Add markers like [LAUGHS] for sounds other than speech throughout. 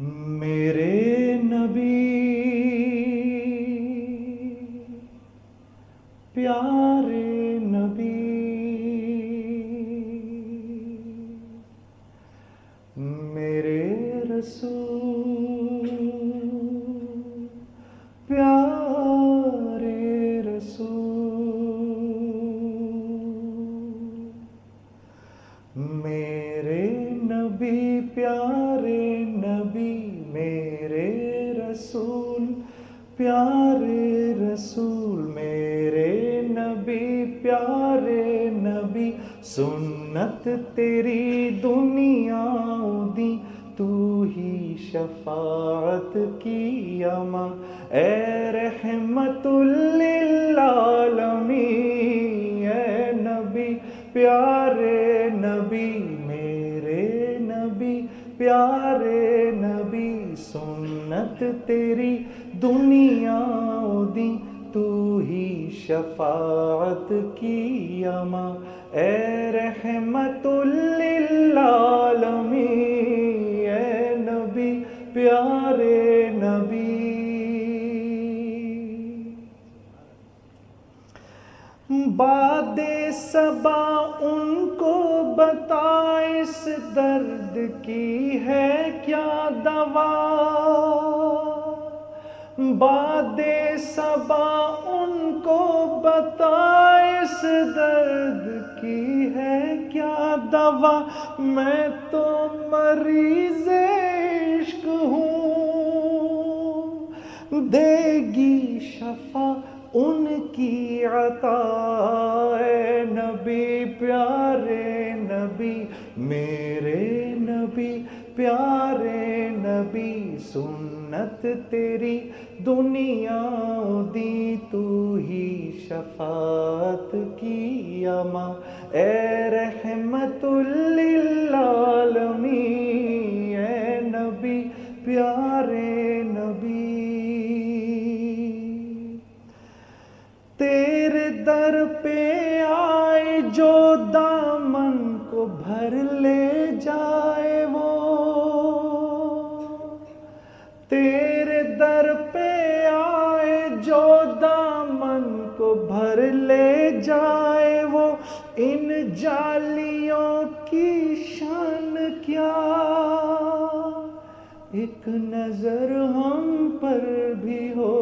میرے تیرے در پہ آئے جو دامن کو بھر لے جائے وہ ان جالیوں کی شان کیا؟ ایک نظر ہم پر بھی ہو،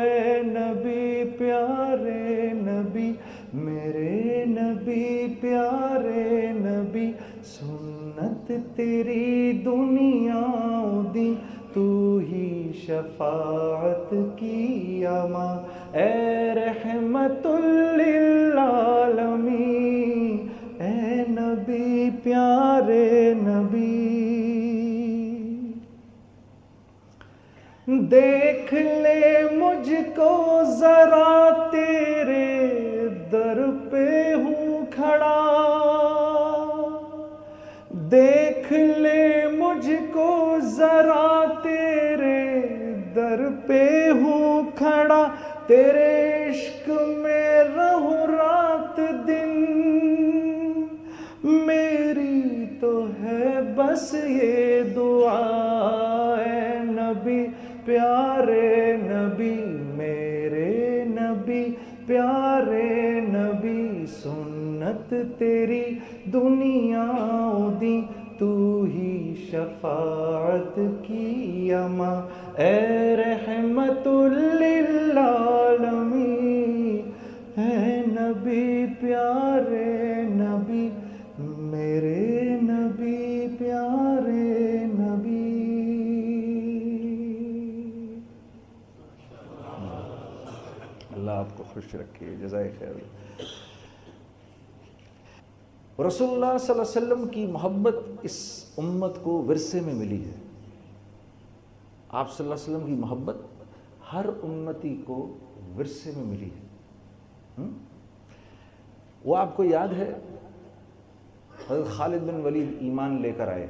اے نبی پیارے نبی، میرے نبی پیارے نبی، سنت تیری دنیا شفاعت کی اما اے رحمت للعالمین، اے نبی، پیارے نبی۔ دیکھ لے مجھ کو ذرا، تیرے در پہ ہوں کھڑا۔ دیکھ لے مجھ کو ذرا در پہ ہوں کھڑا، تیرے عشق میں رہوں رات دن۔ میری تو ہے بس یہ دعا، اے نبی، پیارے نبی، میرے نبی، پیارے نبی، سنت تیری دنیا دی تو ہی شفاعت کی اما اے رحمت للعالمین، اے نبی پیارے نبی، میرے نبی پیارے نبی۔ اللہ آپ کو خوش رکھے، جزائے خیر۔ رسول اللہ صلی اللہ علیہ وسلم کی محبت اس امت کو ورثے میں ملی ہے۔ آپ صلی اللہ علیہ وسلم کی محبت ہر امتی کو ورثے میں ملی ہے۔ وہ آپ کو یاد ہے، حضرت خالد بن ولید ایمان لے کر آئے۔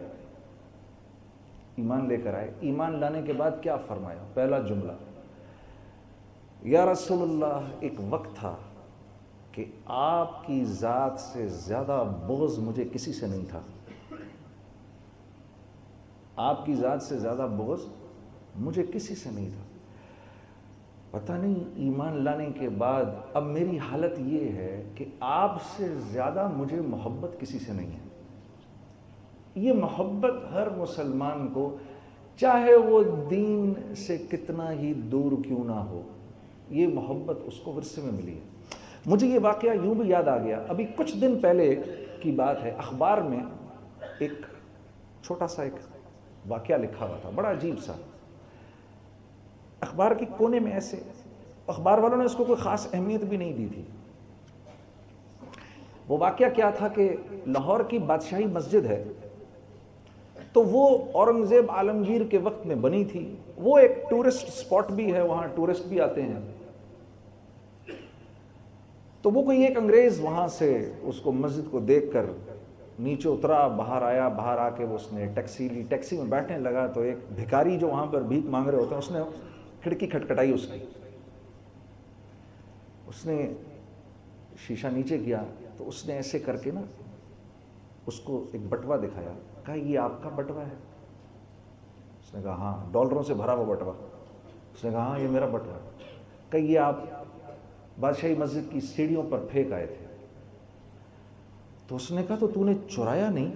ایمان لے کر آئے۔ ایمان لانے کے بعد کیا فرمایا؟ پہلا جملہ، یا رسول اللہ، ایک وقت تھا کہ آپ کی ذات سے زیادہ بغض مجھے کسی سے نہیں تھا۔ آپ کی ذات سے زیادہ بغض مجھے کسی سے نہیں تھا۔ پتہ نہیں ایمان لانے کے بعد اب میری حالت یہ ہے کہ آپ سے زیادہ مجھے محبت کسی سے نہیں ہے۔ یہ محبت ہر مسلمان کو چاہے وہ دین سے کتنا ہی دور کیوں نہ ہو، یہ محبت اس کو ورثے میں ملی ہے۔ مجھے یہ واقعہ یوں بھی یاد آ گیا۔ ابھی کچھ دن پہلے کی بات ہے، اخبار میں ایک چھوٹا سا ایک واقعہ لکھا ہوا تھا، بڑا عجیب سا۔ اخبار کے کونے میں ایسے، اخبار والوں نے اس کو کوئی خاص اہمیت بھی نہیں دی تھی۔ وہ واقعہ کیا تھا کہ لاہور کی بادشاہی مسجد ہے، تو وہ اورنگزیب عالمگیر کے وقت میں بنی تھی۔ وہ ایک ٹورسٹ سپاٹ بھی ہے، وہاں ٹورسٹ بھی آتے ہیں۔ تو وہ کوئی ایک انگریز وہاں سے اس کو مسجد کو دیکھ کر نیچے اترا، باہر آیا، باہر آ کے وہ اس نے ٹیکسی لی۔ ٹیکسی میں بیٹھنے لگا تو ایک بھکاری جو وہاں پر بھیک مانگ رہے ہوتے ہیں، اس نے کھڑکی کھٹکھٹائی اس کی اس نے شیشہ نیچے کیا تو اس نے ایسے کر کے نا اس کو ایک بٹوا دکھایا۔ کہا، یہ آپ کا بٹوا ہے۔ اس نے کہا ہاں ڈالروں سے بھرا ہوا بٹوا۔ اس نے کہا ہاں یہ میرا بٹوا ہے۔ کہ یہ آپ بادشاہی مسجد کی سیڑھیوں پر پھینک آئے تھے۔ تو اس نے کہا، تو تو نے چرایا نہیں؟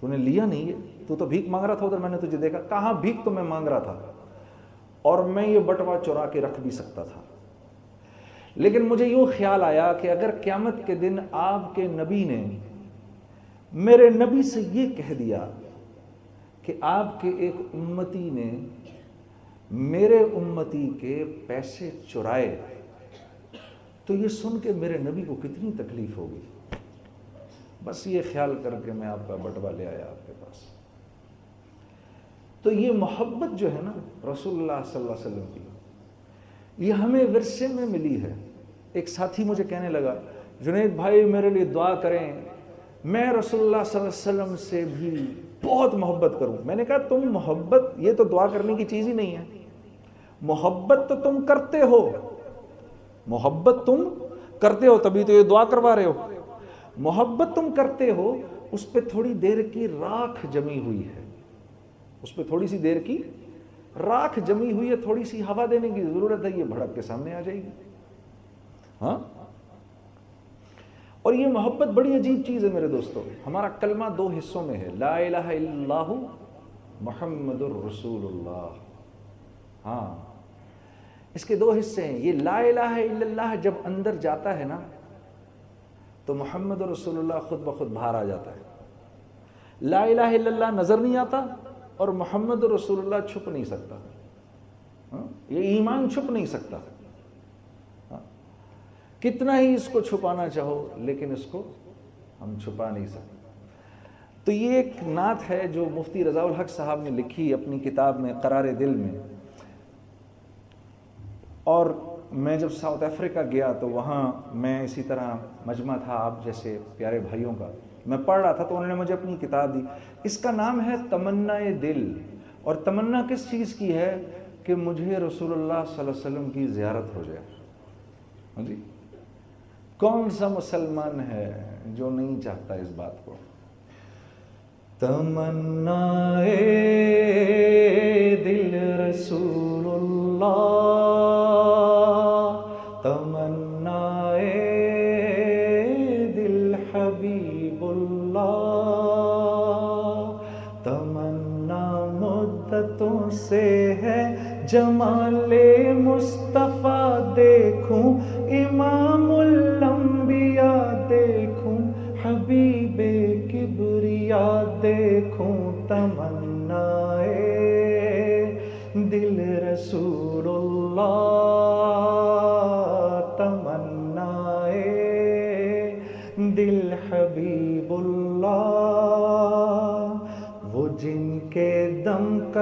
تو نے لیا نہیں؟ تو تو بھیک مانگ رہا تھا ادھر، میں نے تجھے دیکھا۔ کہاں بھیک تو میں مانگ رہا تھا؟ اور میں یہ بٹوا چورا کے رکھ بھی سکتا تھا۔ لیکن مجھے یوں خیال آیا کہ اگر قیامت کے دن آپ کے نبی نے میرے نبی سے یہ کہہ دیا کہ آپ کے ایک امتی نے میرے امتی کے پیسے چرائے، تو یہ سن کے میرے نبی کو کتنی تکلیف ہوگی؟ بس یہ خیال کر کے میں آپ کا بٹوا لے آیا آپ کے پاس۔ تو یہ محبت جو ہے نا رسول اللہ صلی اللہ علیہ وسلم کی، یہ ہمیں ورثے میں ملی ہے۔ ایک ساتھی مجھے کہنے لگا، جنید بھائی میرے لیے دعا کریں، میں رسول اللہ صلی اللہ علیہ وسلم سے بھی بہت محبت کروں۔ میں نے کہا، تم محبت، یہ تو دعا کرنے کی چیز ہی نہیں ہے۔ محبت تو تم کرتے ہو۔ محبت تم کرتے ہو، تبھی تو یہ دعا کروا رہے ہو۔ محبت تم کرتے ہو، اس پہ تھوڑی دیر کی راکھ جمی ہوئی ہے۔ اس پہ تھوڑی سی دیر کی راکھ جمی ہوئی ہے، تھوڑی سی ہوا دینے کی ضرورت ہے، یہ بھڑک کے سامنے آ جائے گی۔ ہاں؟ اور یہ محبت بڑی عجیب چیز ہے میرے دوستوں ہمارا کلمہ دو حصوں میں ہے۔ لا الہ الا اللہ محمد الرسول اللہ۔ ہاں۔ اس کے دو حصے ہیں۔ یہ لا الہ الا اللہ جب اندر جاتا ہے نا، تو محمد رسول اللہ خود بخود باہر آ جاتا ہے۔ لا الہ الا اللہ نظر نہیں آتا اور محمد رسول اللہ چھپ نہیں سکتا ہاں؟ یہ ایمان چھپ نہیں سکتا۔ ہاں؟ کتنا ہی اس کو چھپانا چاہو، لیکن اس کو ہم چھپا نہیں سکتے۔ تو یہ ایک نعت ہے جو مفتی رضا الحق صاحب نے لکھی اپنی کتاب میں، قرار دل میں۔ اور میں جب ساؤتھ افریقہ گیا تو وہاں میں اسی طرح مجمع تھا آپ جیسے پیارے بھائیوں کا۔ میں پڑھ رہا تھا تو انہوں نے مجھے اپنی کتاب دی۔ اس کا نام ہے تمنا دل۔ اور تمنا کس چیز کی ہے کہ مجھے رسول اللہ صلی اللہ علیہ وسلم کی زیارت ہو جائے؟ ہاں جی؟ کون سا مسلمان ہے جو نہیں چاہتا اس بات کو؟ تمنا دل رسول اللہ۔ جمال مصطفیٰ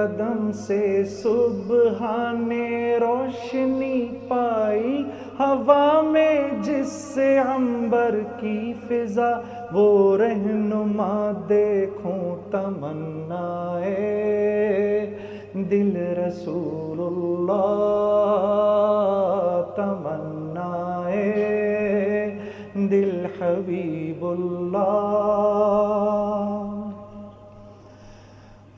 قدم سے صبح نے روشنی پائی، ہوا میں جس سے عمبر کی فضا، وہ رہنما دیکھوں تمنا دل رسول اللہ تمنا دل حبیب اللہ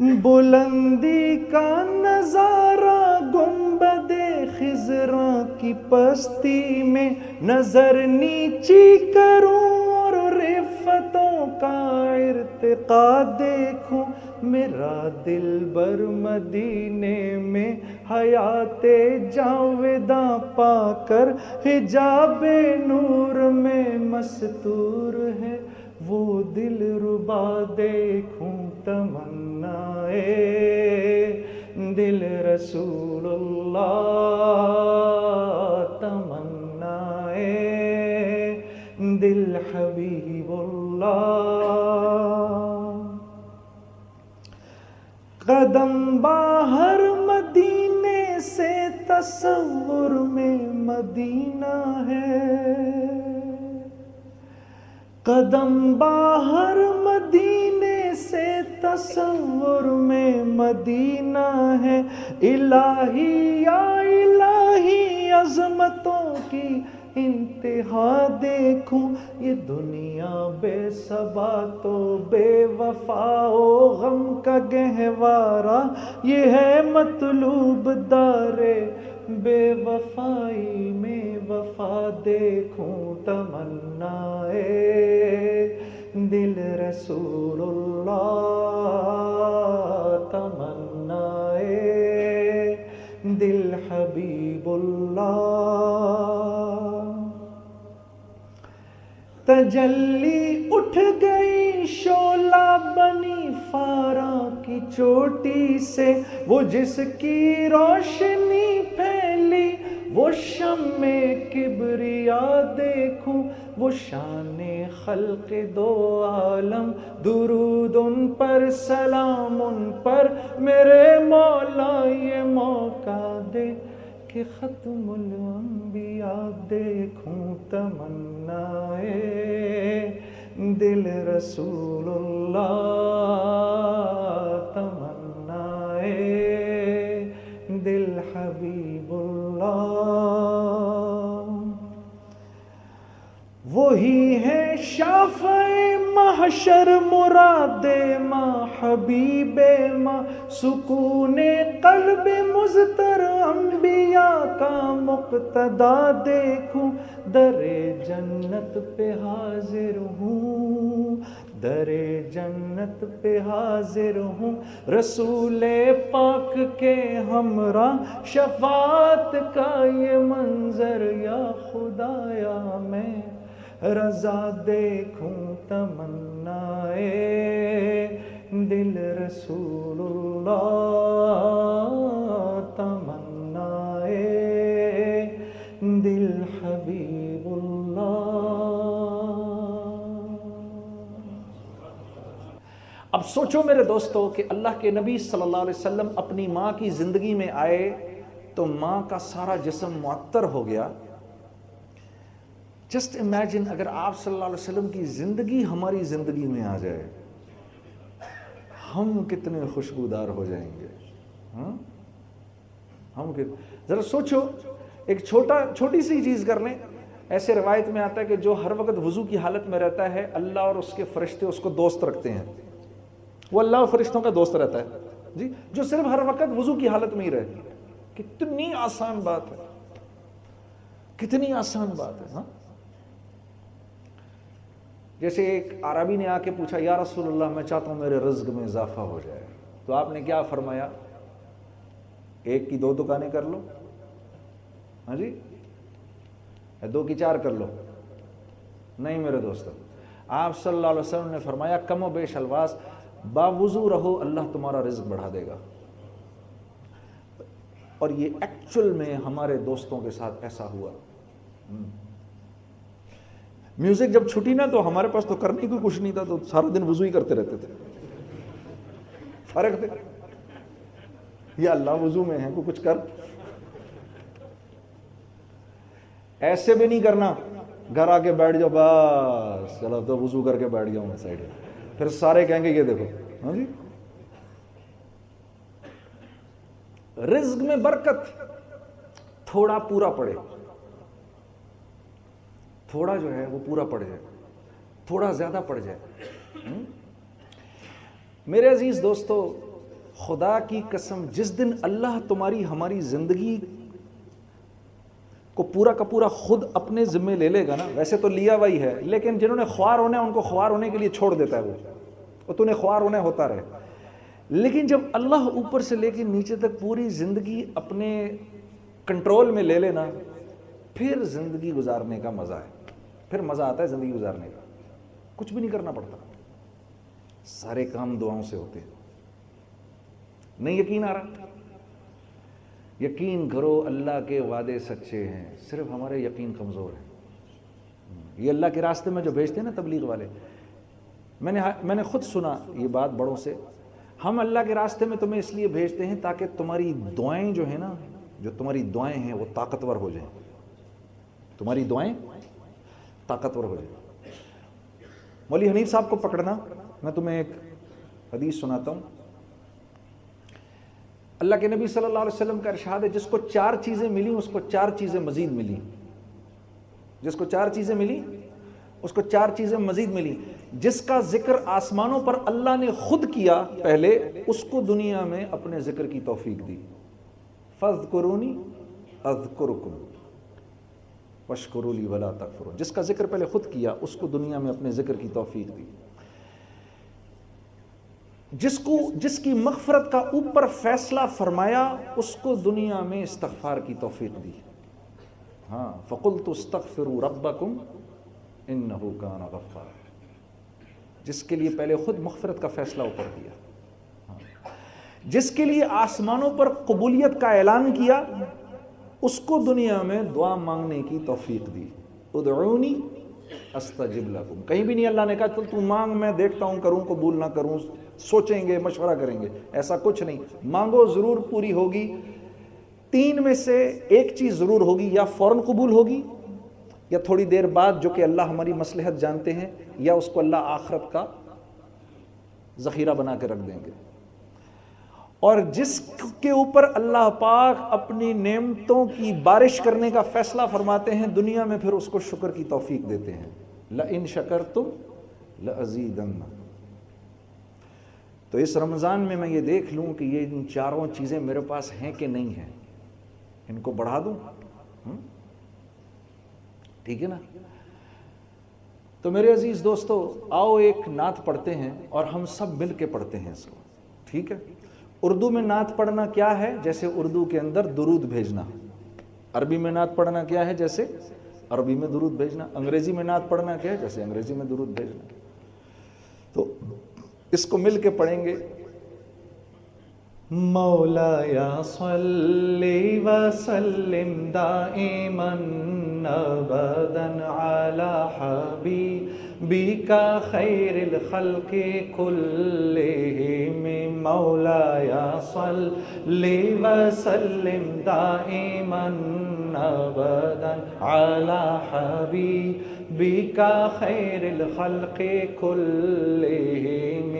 بلندی کا نظارہ گنبد خزراں کی پستی میں نظر نیچی کروں اور رفتوں کا ارتقا دیکھوں۔ میرا دل بر مدینے میں حیات جاویداں پا کر حجاب نور میں مستور ہے۔ وہ دل ربا دیکھوں تمنا دل رسول اللہ تمنا دل حبیب اللہ قدم باہر مدینے سے تصور میں مدینہ ہے قدم باہر مدینے سے تصور میں مدینہ ہے۔ الہی یا الہی عظمتوں کی انتہا دیکھوں۔ یہ دنیا بے سبا تو بے وفا و غم کا گہوارا یہ ہے مطلوب دارے بے وفائی میں وفا دیکھوں تمنا دل رسول اللہ، تمنا دل حبیب اللہ۔ تجلی اٹھ گئی شولا بنی فارا کی چوٹی سے، وہ جس کی روشنی پھیلی، وہ شم میں کبریا دیکھوں، وہ شان خلق دو عالم، درود ان پر، سلام ان پر، میرے مولا یہ موقع دے کہ ختم الانبیاء دیکھوں، تمنا دل رسول اللہ تمنا دل حبیب اللہ وہی ہے شافعی محشر مراد ماں حبیب ماں سکون قلب مزتر انبیاء کا مقتدا دیکھوں در جنت پہ حاضر ہوں در جنت پہ حاضر ہوں رسول پاک کے ہمراہ شفاعت کا یہ منظر یا خدایا میں رضا دیکھوں تمنا دل رسول اللہ تمنا دل حبیب اللہ اب سوچو میرے دوستو کہ اللہ کے نبی صلی اللہ علیہ وسلم اپنی ماں کی زندگی میں آئے تو ماں کا سارا جسم معطر ہو گیا۔ جسٹ امیجن اگر آپ صلی اللہ علیہ وسلم کی زندگی ہماری زندگی میں آ جائے، ہم کتنے خوشبودار ہو جائیں گے۔ ہاں؟ ہم ذرا سوچو، ایک چھوٹا، چھوٹی سی چیز کر لیں۔ ایسے روایت میں آتا ہے کہ جو ہر وقت وضو کی حالت میں رہتا ہے، اللہ اور اس کے فرشتے اس کو دوست رکھتے ہیں۔ وہ اللہ اور فرشتوں کا دوست رہتا ہے۔ جی جو صرف ہر وقت وضو کی حالت میں ہی رہتی کتنی آسان بات ہے۔ کتنی آسان بات ہے ہاں؟ جیسے ایک عربی نے آ کے پوچھا، یا رسول اللہ، میں چاہتا ہوں میرے رزق میں اضافہ ہو جائے. تو آپ نے کیا فرمایا؟ ایک کی دو دکانیں کر لو۔ ہاں جی؟ دو کی چار کر لو۔ نہیں میرے دوست آپ صلی اللہ علیہ وسلم نے فرمایا، کم و بیش الواز، باوضو رہو، اللہ تمہارا رزق بڑھا دے گا۔ اور یہ ایکچول میں ہمارے دوستوں کے ساتھ ایسا ہوا۔ میوزک جب چھٹی نا تو ہمارے پاس تو کرنے کو کچھ نہیں تھا تو سارا دن وضو ہی کرتے رہتے تھے۔ فرق تھے یا اللہ وضو میں ہے کوئی کچھ کر۔ ایسے بھی نہیں کرنا۔ گھر آ کے بیٹھ جاؤ، بس۔ چلو، تو وضو کر کے بیٹھ جاؤں میں سائڈ۔ پھر سارے کہیں گے، یہ دیکھو۔ ہاں جی؟ رزق میں برکت تھوڑا پورا پڑے۔ تھوڑا جو ہے وہ پورا پڑ جائے، تھوڑا زیادہ پڑ جائے۔ میرے عزیز دوستو، خدا کی قسم، جس دن اللہ تمہاری، ہماری زندگی کو پورا کا پورا خود اپنے ذمے لے لے گا نا، ویسے تو لیا وہی ہے، لیکن جنہوں نے خوار ہونے ان کو خوار ہونے کے لیے چھوڑ دیتا ہے وہ۔ اور تو خوار ہونے ہوتا رہے۔ لیکن جب اللہ اوپر سے لے کے نیچے تک پوری زندگی اپنے کنٹرول میں لے لینا، پھر زندگی گزارنے کا مزہ ہے۔ پھر مزہ آتا ہے زندگی گزارنے کا۔ کچھ بھی نہیں کرنا پڑتا۔ سارے کام دعاؤں سے ہوتے ہیں۔ نہیں یقین آ رہا؟ یقین کرو اللہ کے وعدے سچے ہیں۔ صرف ہمارے یقین کمزور ہیں۔ یہ اللہ کے راستے میں جو بھیجتے ہیں نا تبلیغ والے، میں نے میں نے خود سنا یہ بات بڑوں سے۔ ہم اللہ کے راستے میں تمہیں اس لیے بھیجتے ہیں تاکہ تمہاری دعائیں جو ہیں نا، جو تمہاری دعائیں ہیں وہ طاقتور ہو جائیں۔ تمہاری دعائیں طاقتور ہو جائیں مولی حنیف صاحب کو پکڑنا، میں تمہیں ایک حدیث سناتا ہوں۔ اللہ کے نبی صلی اللہ علیہ وسلم کا ارشاد ہے، جس کو چار چیزیں ملی، اس کو چار چیزیں مزید ملی۔ جس کو چار چیزیں ملی، اس کو چار چیزیں مزید ملی۔ جس کا ذکر آسمانوں پر اللہ نے خود کیا پہلے، اس کو دنیا میں اپنے ذکر کی توفیق دی۔ فض قرونی اذکرکم۔ وشکرولی ولا تکفرون جس کا ذکر پہلے خود کیا، اس کو دنیا میں اپنے ذکر کی توفیق دی۔ جس کو، جس کی مغفرت کا اوپر فیصلہ فرمایا، اس کو دنیا میں استغفار کی توفیق دی۔ ہاں فقل تو استغفر ربکم انہو کان غفار جس کے لیے پہلے خود مغفرت کا فیصلہ اوپر دیا ہاں۔ جس کے لیے آسمانوں پر قبولیت کا اعلان کیا اس کو دنیا میں دعا مانگنے کی توفیق دی۔ ادعونی استجب لکم۔ کہیں بھی نہیں اللہ نے کہا، چل تو مانگ، میں دیکھتا ہوں، کروں، قبول نہ کروں، سوچیں گے، مشورہ کریں گے۔ ایسا کچھ نہیں۔ مانگو ضرور پوری ہوگی۔ تین میں سے ایک چیز ضرور ہوگی، یا فوراً قبول ہوگی، یا تھوڑی دیر بعد جو کہ اللہ ہماری مسلحت جانتے ہیں، یا اس کو اللہ آخرت کا ذخیرہ بنا کے رکھ دیں گے۔ اور جس کے اوپر اللہ پاک اپنی نعمتوں کی بارش کرنے کا فیصلہ فرماتے ہیں، دنیا میں پھر اس کو شکر کی توفیق دیتے ہیں۔ لَإِن شَكَرْتُمْ لَأَزِيدَنَّ تو اس رمضان میں میں یہ دیکھ لوں کہ یہ ان چاروں چیزیں میرے پاس ہیں کہ نہیں ہیں۔ ان کو بڑھا دوں؟ ٹھیک ہے نا؟ تو میرے عزیز دوستو، آؤ ایک نعت پڑھتے ہیں اور ہم سب مل کے پڑھتے ہیں اس کو۔ ٹھیک ہے؟ اردو میں نعت پڑھنا کیا ہے؟ جیسے اردو کے اندر درود بھیجنا۔ عربی میں نعت پڑھنا کیا ہے؟ جیسے عربی میں درود بھیجنا۔ انگریزی میں نعت پڑھنا کیا ہے؟ جیسے انگریزی میں درود بھیجنا۔ تو اس کو مل کے پڑھیں گے۔ مولا یا صلی وسلم دائما ابدا على حبیبک خیر الخلق كلهم مولا یا صلی وسلم دائما ابدا على حبیبک بکا خیر الخلق کلہم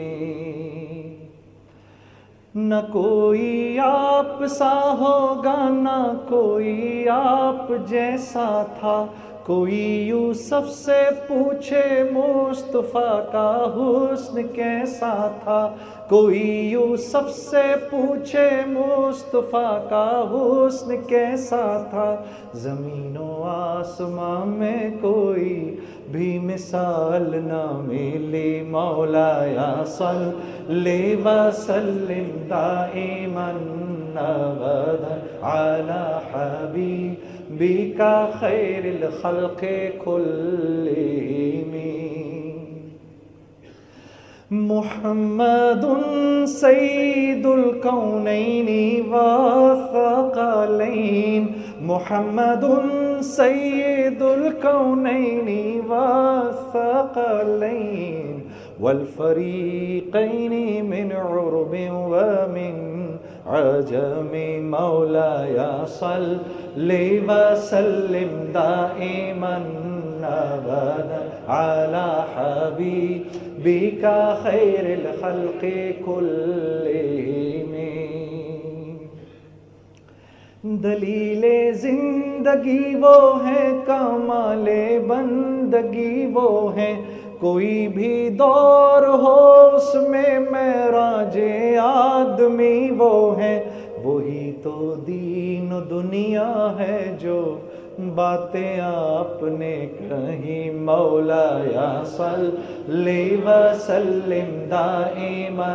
نہ کوئی آپ سا ہوگا، نہ کوئی آپ جیسا تھا۔ کوئی یوسف سے پوچھے، مصطفیٰ کا حسن کیسا تھا؟ کوئی یوسف سے پوچھے، مصطفیٰ کا حسن کیسا تھا؟ زمین و آسمان میں کوئی بھی مثال نہ ملی۔ مولا یا صلی وسلم دائما ابدا على بك خير الخلق كلهم. محمد سيد الكونين والثقلين محمد سيد الكونين والثقلين والفريقين من عرب ومن عجم مولاي صل وسلم دائما ابدا على حبيبك خير الخلق كلهم دلیل زندگی وہ ہے، کمال بندگی وہ ہے کوئی بھی دور ہو، اس میں میراج آدمی وہ ہے۔ وہی تو دین دنیا ہے جو باتیں آپ نے کہیں مولا یا صلی وسلم دائما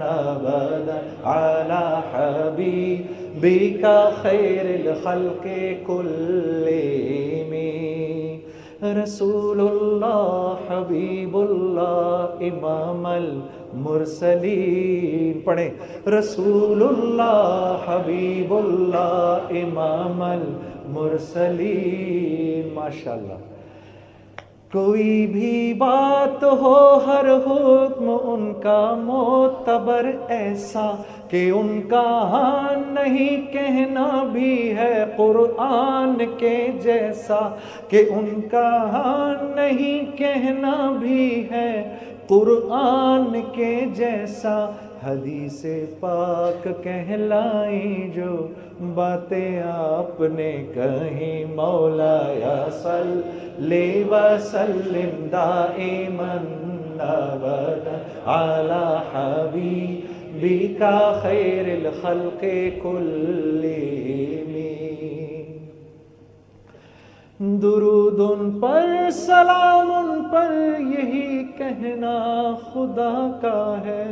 ابدا على حبیبک خیر الخلق کلیم رسول اللہ حبیب اللہ امام المرسلین پڑھیں رسول اللہ حبیب اللہ امام المرسلین ماشاءاللہ کوئی بھی بات ہو، ہر حکم ان کا معتبر ایسا کہ ان کا ہاں نہیں کہنا بھی ہے قرآن کے جیسا کہ ان کا ہاں نہیں کہنا بھی ہے قرآن کے جیسا حدیث پاک کہلائی جو باتیں آپ نے کہیں مولا یا صلی وسلم دائما ابدا على حبیبک خیر الخلق کلیم درود ان پر سلام ان پر، یہی کہنا خدا کا ہے۔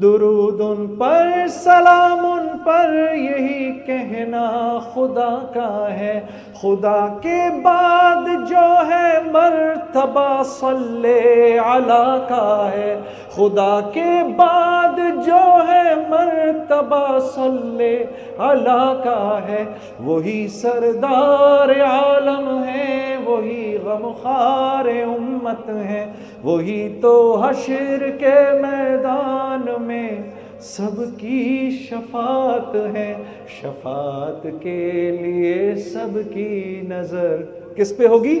درود ان پر سلام ان پر، یہی کہنا خدا کا ہے۔ خدا کے بعد جو ہے، مرتبہ صلی علی کا ہے۔ خدا کے بعد جو ہے مرتبہ صلی علی کا ہے، وہی سردار عالم ہے، وہی غمخار امت ہے، وہی تو حشر کے میدان میں سب کی شفاعت ہے۔ شفاعت کے لیے سب کی نظر کس پہ ہوگی؟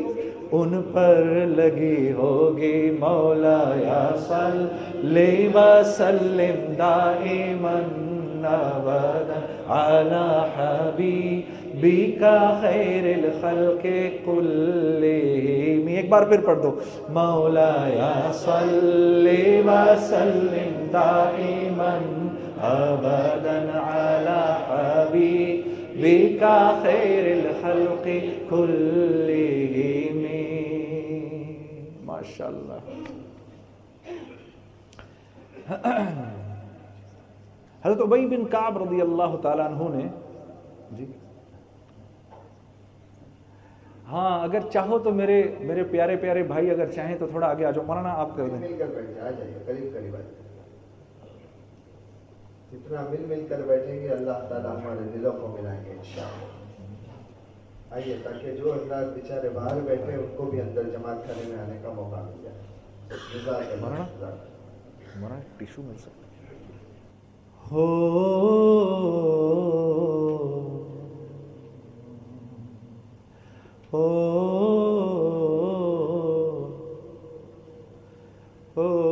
ان پر لگی ہوگی مولا یا صلی وسلم دائما ابدا على حبیبک خیر الخلق کلہم۔ ایک بار پھر پڑھ دو۔ مولا یا صلی وسلم دائما ابدا على حبیبک خیر الخلق کلہم۔ ماشاءاللہ۔ حضرت عبی بن کعب رضی اللہ تعالیٰ عنہ نے جی۔ ہاں اگر چاہو تو میرے میرے پیارے پیارے بھائی اگر چاہیں تو تھوڑا آگے آ جاؤ، مولانا آپ کر دیں۔ قریب قریب جتنا مل مل کر بیٹھیں گے، اللہ تعالیٰ ہمارے دلوں کو ملائیں گے، انشاءاللہ۔ آئیے تاکہ جو حضرات بیچارے باہر بیٹھے ان کو بھی اندر جماعت کرنے میں آنے کا موقع مل جائے۔ ٹیشو مل سکتا ہو۔ ہو۔ ہو۔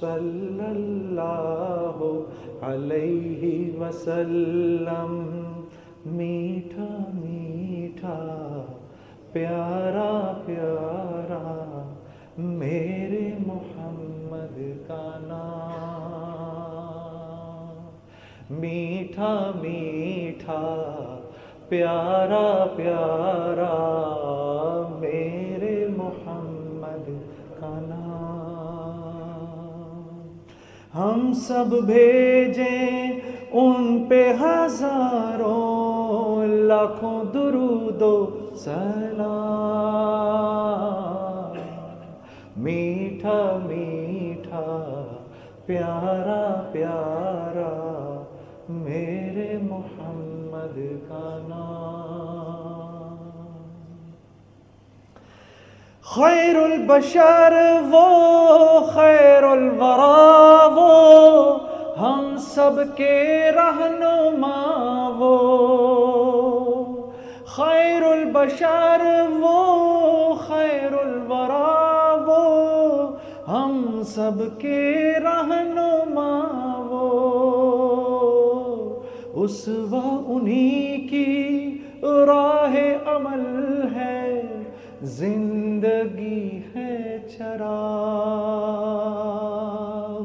صلی اللہ علیہ وسلم. میٹھا میٹھا، پیارا پیارا، میرے محمد کا نام. میٹھا میٹھا، پیارا پیارا، میرے محمد ہم سب بھیجیں ان پہ ہزاروں لاکھوں درود و سلام۔ میٹھا میٹھا، پیارا پیارا، میرے محمد کا نام۔ خیر البشر، وہ خیر الورا وہ ہم سب کے رہنما، وہ خیر البشر، وہ خیر الورا وہ ہم سب کے رہنما، وہ اس و انہی کی راہ عمل۔ زندگی ہے چراغ۔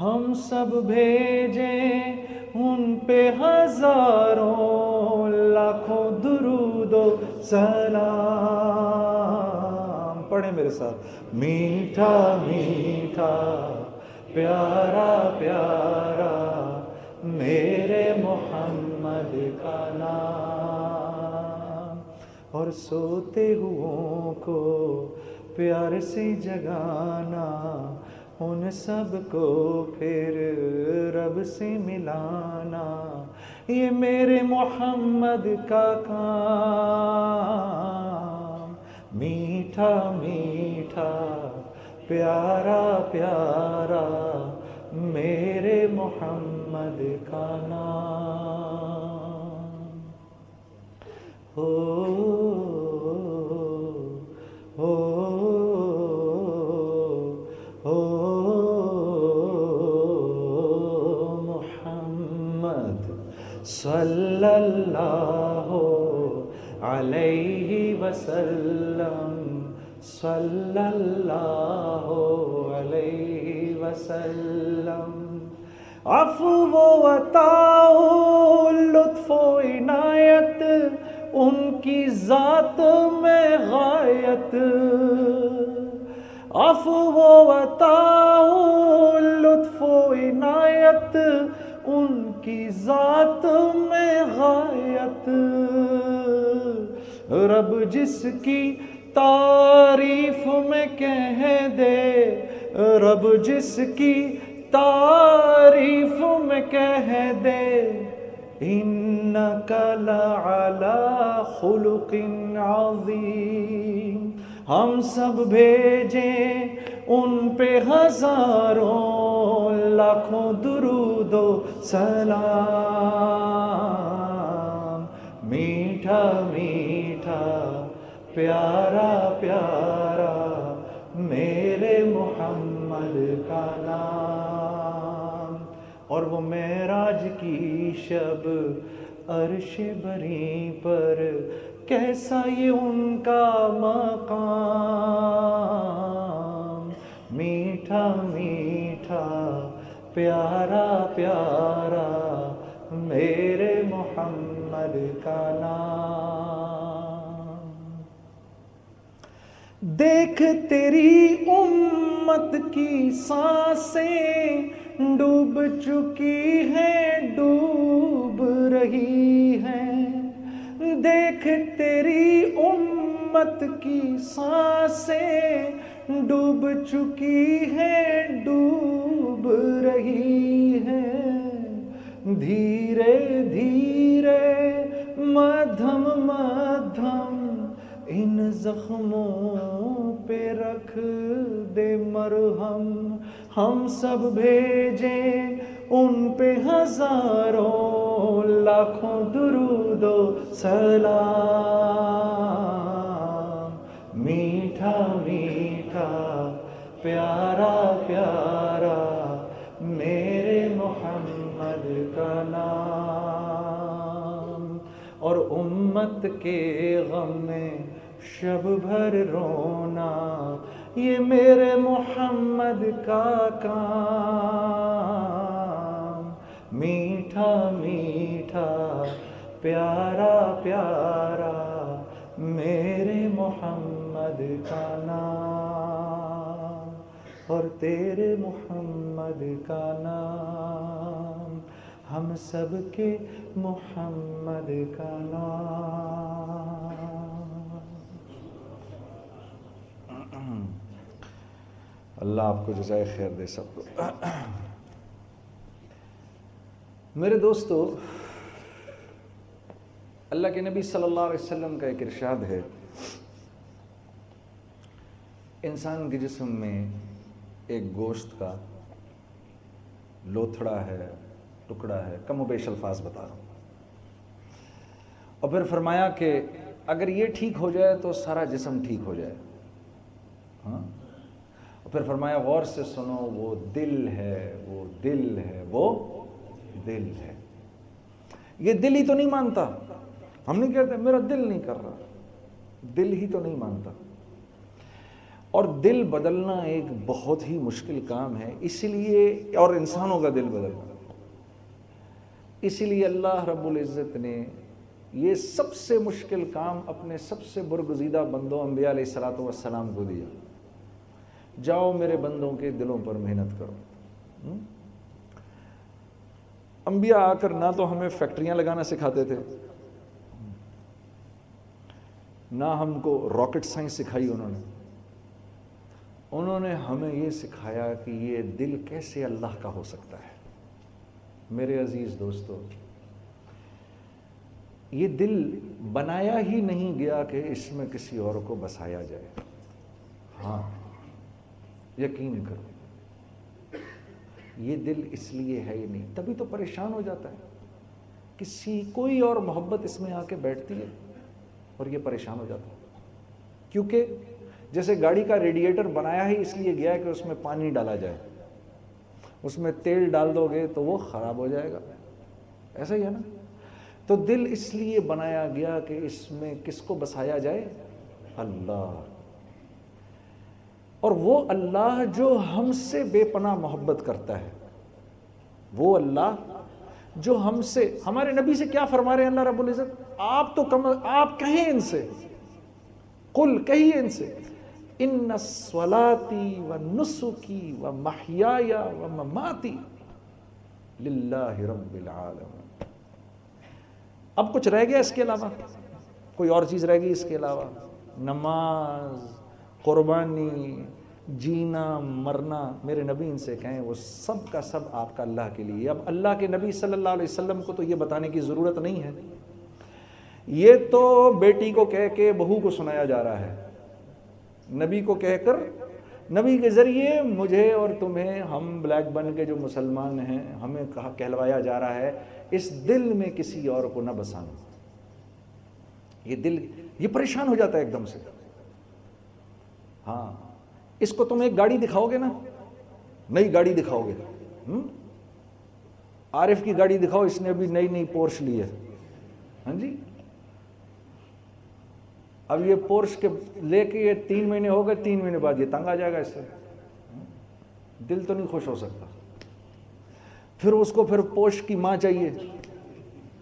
ہم سب بھیجیں ان پہ ہزاروں لاکھوں درود و سلام۔ پڑھیں میرے ساتھ۔ میٹھا میٹھا، پیارا پیارا، میرے محمد کا نام۔ اور سوتے ہوں کو پیار سے جگانا، ان سب کو پھر رب سے ملانا۔ یہ میرے محمد کا کام۔ میٹھا میٹھا، پیارا پیارا، میرے محمد کا نام۔ صلی اللہ علیہ وسلم صلی اللہ علیہ وسلم۔ عفو و عطا لطف و عنایت۔ ان کی ذات میں غایت۔ عفو و عطا لطف و عنایت۔ ان کی ذات میں غایت۔ رب جس کی تعریف میں کہہ دے۔ رب جس کی تعریف میں کہہ دے۔ انکا لعلا خلق عظیم ہم سب بھیجیں ان پہ ہزاروں لاکھوں درود و سلام. میٹھا میٹھا پیارا پیارا میرے محمد کا نام. اور وہ معراج کی شب عرش بری پر کیسا یہ ان کا مقام؟ میٹھا میٹھا، پیارا پیارا، میرے محمد کا نام۔ دیکھ تیری امت کی سانسیں ڈوب چکی ہیں ڈوب رہی ہیں دیکھ تیری امت کی سانسیں ڈوب چکی ہیں ڈوب رہی ہیں دھیرے دھیرے مدھم مدھم ان زخموں پہ رکھ دے مرہم۔ ہم سب بھیجیں ان پہ ہزاروں لاکھوں درود و سلام۔ میٹھا میٹھا، پیارا پیارا، میرے محمد کا نام۔ اور امت کے غم میں شب بھر رونا یہ میرے محمد کا کام۔ میٹھا میٹھا، پیارا پیارا، میرے محمد کا نام اور تیرے محمد کا نام۔ ہم سب کے محمد کا نام۔ اللہ آپ کو جزائے خیر دے سب کو۔ میرے دوستو، اللہ کے نبی صلی اللہ علیہ وسلم کا ایک ارشاد ہے۔ انسان کے جسم میں ایک گوشت کا لوتھڑا ہے، ٹکڑا ہے۔ کم و بیش الفاظ بتا رہا ہوں۔ اور پھر فرمایا کہ اگر یہ ٹھیک ہو جائے تو سارا جسم ٹھیک ہو جائے۔ ہاں؟ پھر فرمایا، غور سے سنو، وہ دل ہے، وہ دل ہے، وہ دل ہے۔ یہ دل ہی تو نہیں مانتا۔ ہم نہیں کہتے، میرا دل نہیں کر رہا۔ دل ہی تو نہیں مانتا۔ اور دل بدلنا ایک بہت ہی مشکل کام ہے۔ اس لیے اور انسانوں کا دل بدلنا۔ اسی لیے اللہ رب العزت نے یہ سب سے مشکل کام اپنے سب سے برگزیدہ بندوں، انبیاء علیہ السلاۃ والسلام کو دیا۔ جاؤ میرے بندوں کے دلوں پر محنت کرو۔ انبیاء آ کر نہ تو ہمیں فیکٹریاں لگانا سکھاتے تھے۔ نہ ہم کو راکٹ سائنس سکھائی انہوں نے۔ انہوں نے ہمیں یہ سکھایا کہ یہ دل کیسے اللہ کا ہو سکتا ہے۔ میرے عزیز دوستو، یہ دل بنایا ہی نہیں گیا کہ اس میں کسی اور کو بسایا جائے۔ ہاں یقین کرو۔ یہ دل اس لیے ہے ہی نہیں۔ تبھی تو پریشان ہو جاتا ہے۔ کسی کوئی اور محبت اس میں آ کے بیٹھتی ہے اور یہ پریشان ہو جاتا ہے۔ کیونکہ جیسے گاڑی کا ریڈیٹر بنایا ہی اس لیے گیا کہ اس میں پانی ڈالا جائے۔ اس میں تیل ڈال دو گے تو وہ خراب ہو جائے گا۔ ایسا ہی ہے نا۔ تو دل اس لیے بنایا گیا کہ اس میں کس کو بسایا جائے؟ اللہ۔ اور وہ اللہ جو ہم سے بے پناہ محبت کرتا ہے۔ وہ اللہ جو ہم سے، ہمارے نبی سے کیا فرما رہے ہیں اللہ رب العزت؟ آپ تو کم، آپ کہیں ان سے؟ کل کہیے ان سے۔ ان سولاتی و نسخی و محیا و مماتی للہ رب العالم اب کچھ رہ گیا اس کے علاوہ؟ کوئی اور چیز رہ گئی اس کے علاوہ؟ نماز۔ قربانی، جینا، مرنا، میرے نبی ان سے کہیں وہ سب کا سب آپ کا اللہ کے لیے۔ اب اللہ کے نبی صلی اللہ علیہ وسلم کو تو یہ بتانے کی ضرورت نہیں ہے۔ یہ تو بیٹی کو کہہ کے بہو کو سنایا جا رہا ہے۔ نبی کو کہہ کر، نبی کے ذریعے مجھے اور تمہیں ہم بلیک بن کے جو مسلمان ہیں، ہمیں کہا، کہلوایا جا رہا ہے۔ اس دل میں کسی اور کو نہ بسانا۔ یہ دل، یہ پریشان ہو جاتا ہے ایک دم سے۔ ہاں۔ اس کو تم ایک گاڑی دکھاؤ گے نا۔ نئی گاڑی دکھاؤ گے۔ عارف کی گاڑی دکھاؤ، اس نے ابھی نئی نئی پورش لی ہے۔ ہاں جی؟ اب یہ پورش کے لے کے یہ تین مہینے ہو گئے، تین مہینے بعد یہ تنگ آ جائے گا اس سے۔ دل تو نہیں خوش ہو سکتا۔ پھر اس کو پھر پوش کی ماں چاہیے۔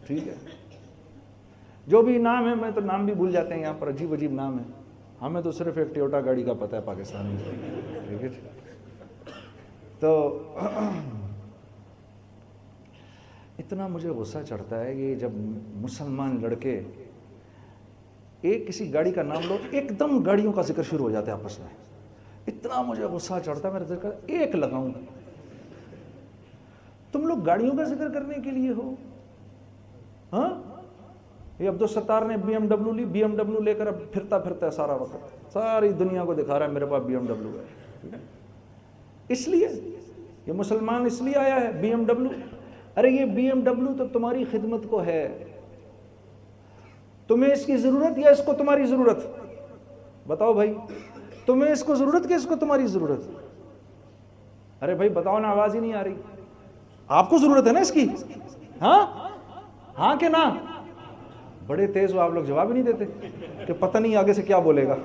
ٹھیک ہے۔ جو بھی نام ہے، میں تو نام بھی بھول جاتے ہیں، یہاں پر عجیب عجیب نام ہے ہمیں تو صرف ایک ٹیوٹا گاڑی کا پتہ ہے پاکستان میں۔ ٹھیک ہے جی۔ تو [CLEARS THROAT] اتنا مجھے غصہ چڑھتا ہے کہ جب مسلمان لڑکے ایک کسی گاڑی کا نام لو ایک دم گاڑیوں کا ذکر شروع ہو جاتا ہے آپس میں۔ اتنا مجھے غصہ چڑھتا ہے، میرے ذکر ایک لگاؤں تم لوگ گاڑیوں کا ذکر کرنے کے لیے ہو؟ ہاں؟ یہ عبد الستار نے بی ایم ڈبلو لی، بی ایم ڈبلو لے کر اب پھرتا پھرتا ہے سارا وقت۔ ساری دنیا کو دکھا رہا ہے، میرے پاس بی ایم ڈبلو ہے۔ اس لیے، یہ مسلمان اس لیے آیا ہے بی ایم ڈبلو ارے، یہ بی ایم ڈبلو تو تمہاری خدمت کو ہے۔ تمہیں اس کی ضرورت یا اس کو تمہاری ضرورت؟ بتاؤ بھائی، تمہیں اس کو ضرورت کہ اس کو تمہاری ضرورت؟ ارے بھائی، بتاؤ نا، آواز ہی نہیں آ رہی۔ آپ کو ضرورت ہے نا اس کی؟ ہاں؟ ہاں کہ نہ؟ بڑے تیز ہو، آپ لوگ جواب ہی نہیں دیتے کہ پتہ نہیں آگے سے کیا بولے گا۔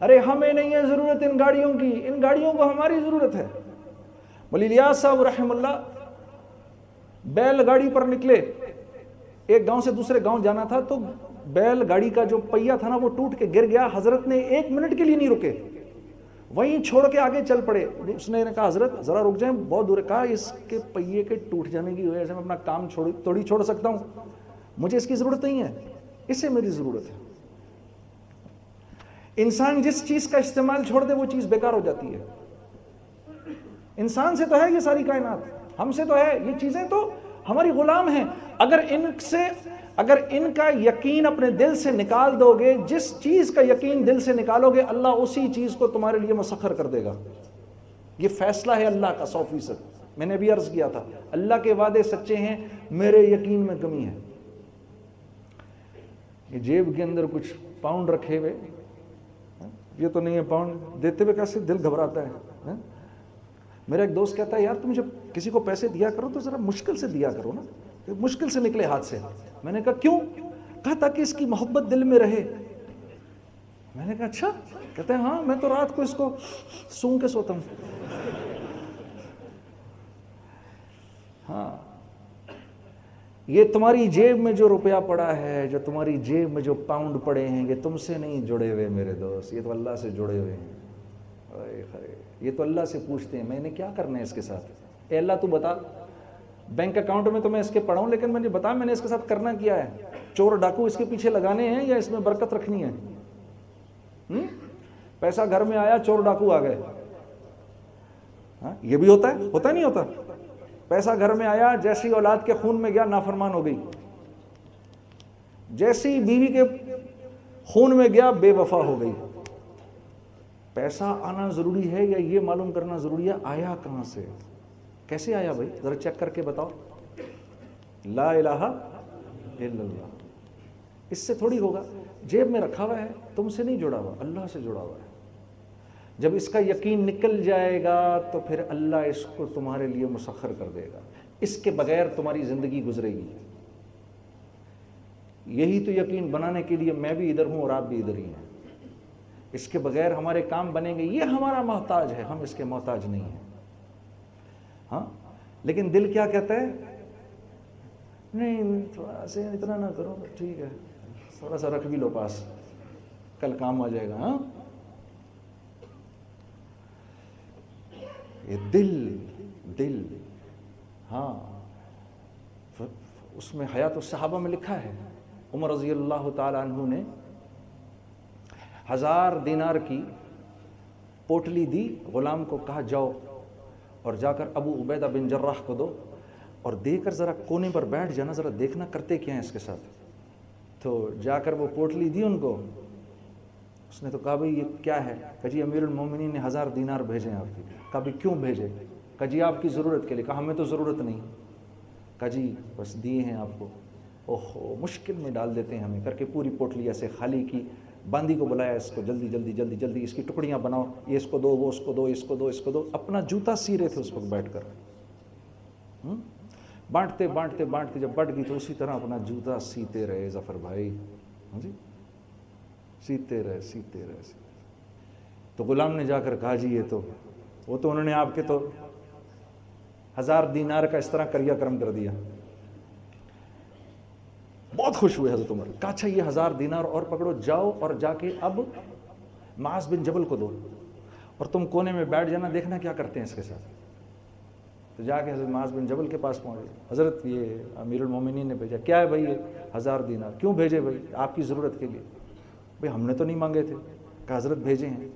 ارے، ہمیں نہیں ہے ضرورت ان گاڑیوں کی، ان گاڑیوں کو ہماری ضرورت ہے۔ ولی صاحب رحم اللہ بیل گاڑی پر نکلے۔ ایک گاؤں سے دوسرے گاؤں جانا تھا تو بیل گاڑی کا جو پہیا تھا نا، وہ ٹوٹ کے گر گیا۔ حضرت نے ایک منٹ کے لیے نہیں رکے۔ وہیں چھوڑ کے آگے چل پڑے۔ اس نے کہا، حضرت ذرا رک جائیں، بہت دور کہا، اس کے پہیے کے ٹوٹ جانے کی وجہ سے میں اپنا کام چھوڑ توڑی چھوڑ سکتا ہوں۔ مجھے اس کی ضرورت نہیں ہے۔ اس سے میری ضرورت ہے۔ انسان جس چیز کا استعمال چھوڑ دے، وہ چیز بیکار ہو جاتی ہے۔ انسان سے تو ہے یہ ساری کائنات۔ ہم سے تو ہے یہ چیزیں تو ہماری غلام ہیں۔ اگر ان سے اگر ان کا یقین اپنے دل سے نکال دو گے، جس چیز کا یقین دل سے نکالو گے، اللہ اسی چیز کو تمہارے لیے مسخر کر دے گا۔ یہ فیصلہ ہے اللہ کا سو فیصد۔ میں نے بھی عرض کیا تھا، اللہ کے وعدے سچے ہیں، میرے یقین میں کمی ہے۔ یہ جیب کے اندر کچھ پاؤنڈ رکھے ہوئے، یہ تو نہیں ہے پاؤنڈ، دیتے ہوئے کیسے دل گھبراتا ہے ہاں؟ میرا ایک دوست کہتا ہے، یار تم جب کسی کو پیسے دیا کرو تو ذرا مشکل سے دیا کرو نا۔ مشکل سے نکلے ہاتھ سے۔ میں نے کہا، کیوں؟ کہا، تاکہ اس کی محبت دل میں رہے۔ میں نے کہا اچھا؟ کہتے ہیں ہاں میں تو رات کو اس کو سونگ کے سوتا ہوں۔ ہاں۔ یہ تمہاری جیب میں جو روپیہ پڑا ہے، جو تمہاری جیب میں جو پاؤنڈ پڑے ہیں، یہ تم سے نہیں جڑے ہوئے میرے دوست، یہ تو اللہ سے جڑے ہوئے ہیں۔ یہ تو اللہ سے پوچھتے ہیں، میں نے کیا کرنا ہے اس کے ساتھ؟ اے اللہ، تو بتا۔ بینک اکاؤنٹ میں تو میں اس کے پڑھاؤں لیکن میں نے بتا، میں نے اس کے ساتھ کرنا کیا ہے؟ چور ڈاکو اس کے پیچھے لگانے ہیں یا اس میں برکت رکھنی ہے؟ پیسہ گھر میں آیا، چور ڈاکو آ گئے۔ ہاں، یہ بھی ہوتا ہے؟ ہوتا نہیں ہوتا؟ پیسہ گھر میں آیا، جیسی اولاد کے خون میں گیا، نافرمان ہو گئی۔ جیسی بیوی کے خون میں گیا، بے وفا ہو گئی۔ پیسہ آنا ضروری ہے یا یہ معلوم کرنا ضروری ہے؟ آیا کہاں سے؟ کیسے آیا بھائی؟ ذرا چیک کر کے بتاؤ۔ لا الہ الا اللہ۔ اس سے تھوڑی ہوگا۔ جیب میں رکھا ہوا ہے، تم سے نہیں جڑا ہوا، اللہ سے جڑا ہوا ہے۔ جب اس کا یقین نکل جائے گا، تو پھر اللہ اس کو تمہارے لیے مسخر کر دے گا۔ اس کے بغیر تمہاری زندگی گزرے گی۔ یہی تو یقین بنانے کے لیے میں بھی ادھر ہوں اور آپ بھی ادھر ہی ہیں۔ اس کے بغیر ہمارے کام بنیں گے، یہ ہمارا محتاج ہے۔ ہم اس کے محتاج نہیں ہیں۔ ہاں؟ لیکن دل کیا کہتا ہے؟ نہیں، تھوڑا سے اتنا نہ کرو ٹھیک ہے۔ تھوڑا سا رکھ بھی لو پاس۔ کل کام آ جائے گا ہاں؟ یہ دل دل۔ ہاں۔ اس میں حیات الصحابہ میں لکھا ہے۔ عمر رضی اللہ تعالیٰ عنہ نے ہزار دینار کی پوٹلی دی، غلام کو کہا، جاؤ۔ اور جا کر ابو عبیدہ بن جراح کو دو اور دے کر ذرا کونے پر بیٹھ جانا، ذرا دیکھنا کرتے کیا ہیں اس کے ساتھ؟ تو جا کر وہ پوٹلی دی ان کو۔ اس نے تو کہا، بھائی، یہ کیا ہے؟ کہ جی امیر المومنین نے ہزار دینار بھیجے ہیں آپ کی کہا، بھائی، کیوں بھیجے؟ کہ جی آپ کی ضرورت کے لیے۔ کہا، ہمیں تو ضرورت نہیں۔ کہا جی بس دیے ہیں آپ کو۔ اوہو مشکل میں ڈال دیتے ہیں ہمیں۔ کر کے پوری پوٹلی ایسے خالی کی باندی کو بلایا، اس کو جلدی جلدی جلدی جلدی اس کی ٹکڑیاں بناؤ، یہ اس کو دو، وہ اس کو دو، اس کو دو، اس کو دو۔ اپنا جوتا سی رہے تھے، اس وقت بیٹھ کر۔ بانٹتے بانٹتے بانٹتے جب بٹ گئی تو اسی طرح اپنا جوتا سیتے رہے، ظفر بھائی۔ ہاں جی؟ سیتے رہے سیتے رہے، سیتے تو غلام نے جا کر کہا جی یہ تو، وہ تو انہوں نے آپ کے تو ہزار دینار کا اس طرح کریا کرم کر دیا۔ بہت خوش ہوئے حضرت عمر۔ کہا اچھا یہ ہزار دینار اور پکڑو، جاؤ اور جا کے اب معاذ بن جبل کو دو اور تم کونے میں بیٹھ جانا، دیکھنا کیا کرتے ہیں اس کے ساتھ۔ تو جا کے حضرت معاذ بن جبل کے پاس پہنچے۔ حضرت، یہ امیر المومنین نے بھیجا، کیا ہے بھائی یہ ہزار دینار؟ کیوں بھیجے بھائی؟ آپ کی ضرورت کے لیے۔ بھائی، ہم نے تو نہیں مانگے تھے۔ کہ حضرت بھیجے ہیں۔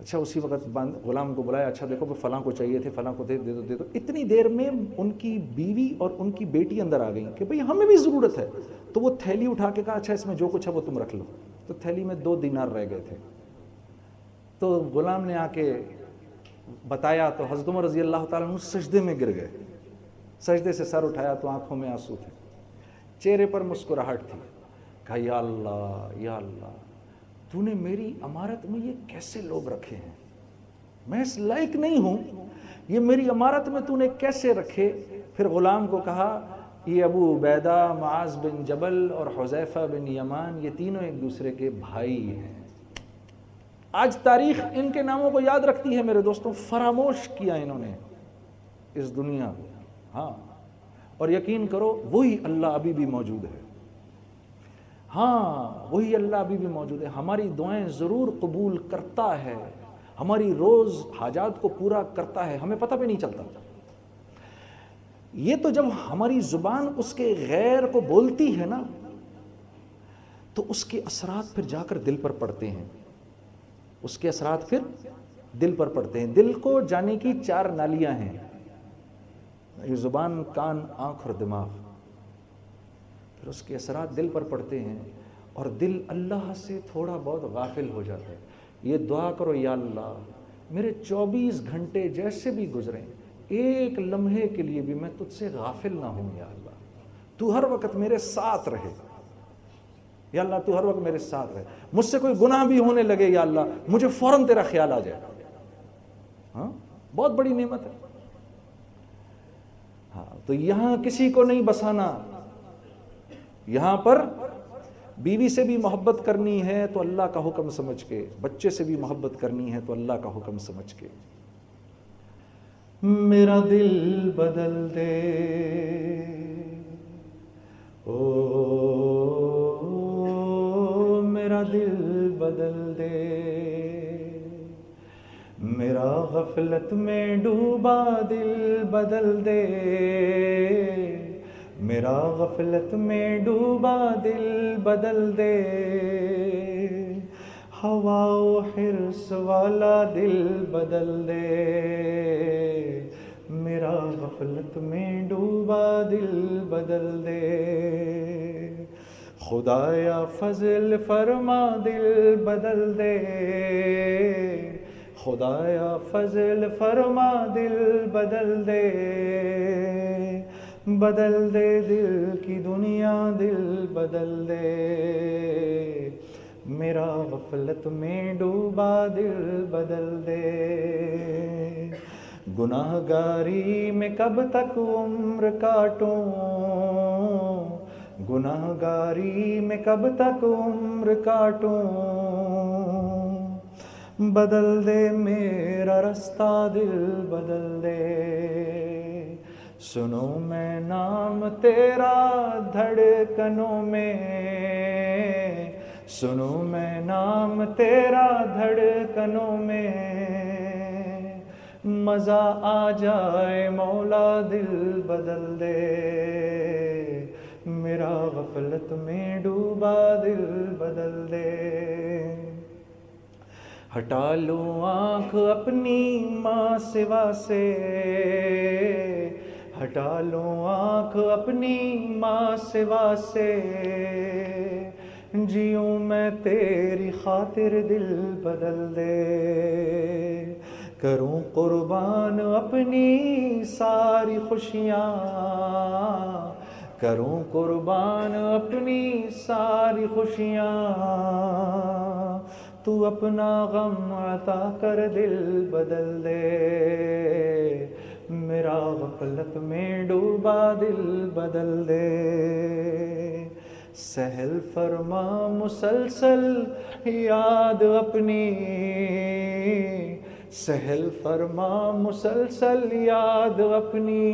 اچھا اسی وقت غلام کو بلایا اچھا دیکھو فلاں کو چاہیے تھے، فلاں کو دے دے دو دے دو۔ اتنی دیر میں ان کی بیوی اور ان کی بیٹی اندر آ گئی کہ بھئی ہمیں بھی ضرورت ہے۔ تو وہ تھیلی اٹھا کے کہا اچھا اس میں جو کچھ ہے وہ تم رکھ لو۔ تو تھیلی میں دو دینار رہ گئے تھے۔ تو غلام نے آ کے بتایا، تو حضرت عمر رضی اللہ تعالیٰ عنہ سجدے میں گر گئے۔ سجدے سے سر اٹھایا تو آنکھوں میں آنسو تھے۔ چہرے پر مسکراہٹ تھی۔ کہا، یا اللہ یا اللہ۔ تو نے میری عمارت میں یہ کیسے لوگ رکھے ہیں میں اس لائق نہیں ہوں یہ میری عمارت میں تو نے کیسے رکھے پھر غلام کو کہا یہ ابو عبیدہ معاذ بن جبل اور حذیفہ بن یمان یہ تینوں ایک دوسرے کے بھائی ہیں آج تاریخ ان کے ناموں کو یاد رکھتی ہے میرے دوستوں فراموش کیا انہوں نے اس دنیا کو ہاں اور یقین کرو وہی اللہ ابھی بھی موجود ہے ہاں وہی اللہ ابھی بھی موجود ہے۔ ہماری دعائیں ضرور قبول کرتا ہے۔ ہماری روز حاجات کو پورا کرتا ہے۔ ہمیں پتہ بھی نہیں چلتا۔ یہ تو جب ہماری زبان اس کے غیر کو بولتی ہے نا، تو اس کے اثرات پھر جا کر دل پر پڑتے ہیں۔ اس کے اثرات پھر دل پر پڑتے ہیں۔ دل کو جانے کی چار نالیاں ہیں۔ یہ زبان، کان، آنکھ اور دماغ۔ پھر اس کے اثرات دل پر پڑتے ہیں اور دل اللہ سے تھوڑا بہت غافل ہو جاتا ہے۔ یہ دعا کرو یا اللہ، میرے چوبیس گھنٹے جیسے بھی گزریں، ایک لمحے کے لیے بھی میں تجھ سے غافل نہ ہوں یا اللہ۔ تو ہر وقت میرے ساتھ رہے۔ یا اللہ، تو ہر وقت میرے ساتھ رہے۔ مجھ سے کوئی گناہ بھی ہونے لگے یا اللہ، مجھے فوراً تیرا خیال آ جائے۔ ہاں بہت بڑی نعمت ہے۔ ہاں تو یہاں کسی کو نہیں بسانا۔ یہاں پر بیوی سے بھی محبت کرنی ہے تو اللہ کا حکم سمجھ کے، بچے سے بھی محبت کرنی ہے تو اللہ کا حکم سمجھ کے۔ میرا دل بدل دے۔ او، میرا دل بدل دے۔ میرا غفلت میں ڈوبا دل بدل دے۔ میرا غفلت میں ڈوبا دل بدل دے۔ ہوا و حرص والا دل بدل دے۔ میرا غفلت میں ڈوبا دل بدل دے۔ خدایا فضل فرما دل بدل دے۔ خدایا فضل فرما دل بدل دے۔ بدل دے دل کی دنیا، دل بدل دے۔ میرا غفلت میں ڈوبا، دل بدل دے۔ گناہ گاری میں کب تک عمر کاٹوں؟ گناہ گاری میں کب تک عمر کاٹوں؟ بدل دے، میرا رستہ دل بدل دے۔ سنو میں نام تیرا دھڑکنوں میں۔ سنو میں نام تیرا دھڑکنوں میں۔ مزہ آ جائے مولا دل بدل دے۔ میرا غفلت میں ڈوبا دل بدل دے۔ ہٹا لو آنکھ اپنی ماں سوا سے۔ ہٹا لو آنکھ اپنی ماں سوا سے۔ جیوں میں تیری خاطر دل بدل دے۔ کروں قربان اپنی ساری خوشیاں۔ کروں قربان اپنی ساری خوشیاں۔ تو اپنا غم عطا کر دل بدل دے۔ میرا غفلت میں ڈوبا دل بدل دے۔ سہل فرما مسلسل یاد اپنی۔ سہل فرما مسلسل یاد اپنی۔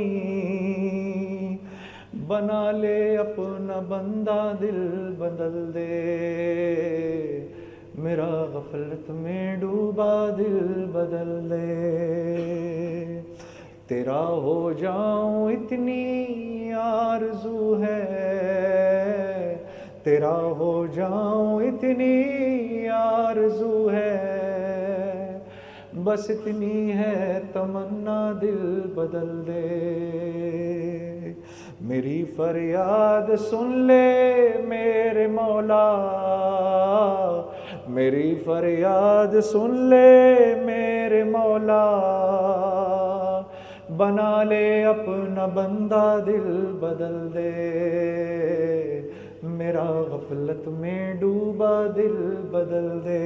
بنا لے اپنا بندہ دل بدل دے۔ میرا غفلت میں ڈوبا دل بدل دے۔ تیرا ہو جاؤں اتنی آرزو ہے۔ تیرا ہو جاؤں اتنی آرزو ہے۔ بس اتنی ہے، تمنا دل بدل دے۔ میری فریاد سن لے میرے مولا۔ میری فریاد سن لے میرے مولا۔ بنا لے اپنا بندہ دل بدل دے میرا غفلت میں ڈوبا دل بدل دے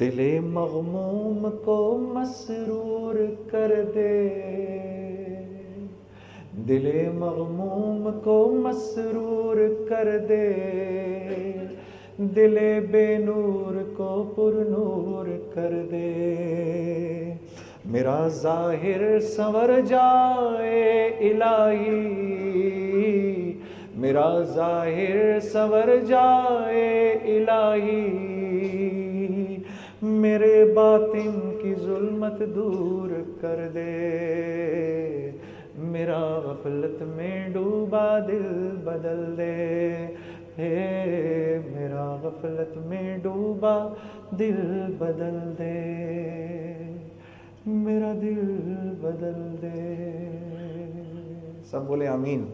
دل مغموم کو مسرور کر دے دل مغموم کو مسرور کر دے دل بے نور کو پر نور کر دے میرا ظاہر سنور جائے الہی۔ میرا ظاہر سنور جائے الہی۔ میرے باطن کی ظلمت دور کر دے۔ میرا غفلت میں ڈوبا دل بدل دے۔ ہے میرا غفلت میں ڈوبا دل بدل دے۔ میرا دل بدل دے۔ سب بولے آمین۔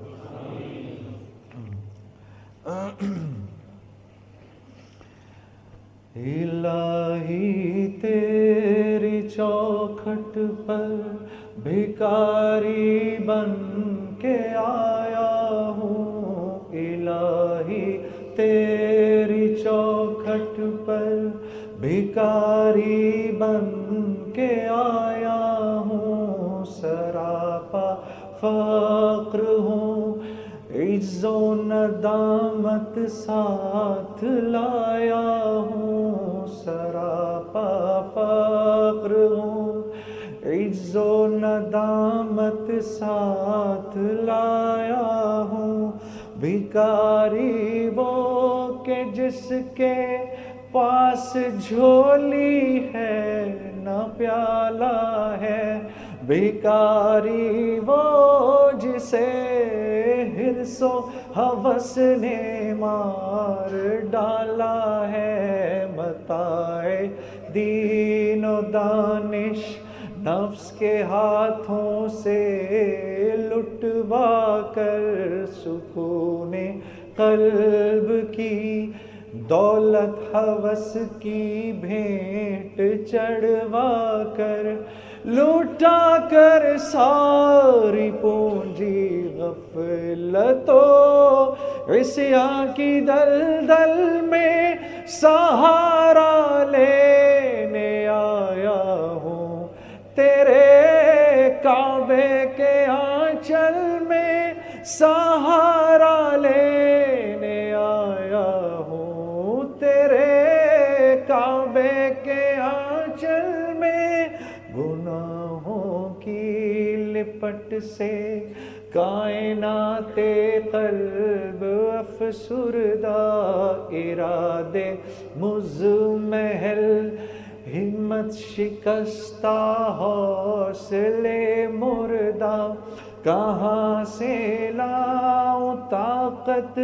الہی تیری چوکھٹ پر بھکاری بن کے آیا ہوں۔ الہی تیری چوکھٹ پر بھکاری بن کے آیا ہوں، سراپا فقر ہوں۔ عز و ندامت ساتھ لایا ہوں، سراپا فقر ہوں۔ عز و ندامت ساتھ لایا ہوں۔ بھکاری وہ کہ جس کے پاس جھولی ہے نہ پیالہ ہے۔ بھکاری وہ جسے ہرس و حوث نے مار ڈالا ہے۔ متائے دین و دانش نفس کے ہاتھوں سے لٹوا کر سکون قلب کی دولت حوث کی بھینٹ چڑھوا کر، لوٹا کر ساری پونجی غفلتو عصیاں کی دل دل میں سہارا لینے آیا ہوں۔ تیرے کعبے کے آنچل میں سہارا لینے کی لپٹ سے کائنات قلب افسردہ ارادے مزمحل ہمت شکستہ حوصلے مردہ کہاں سے لاؤں طاقت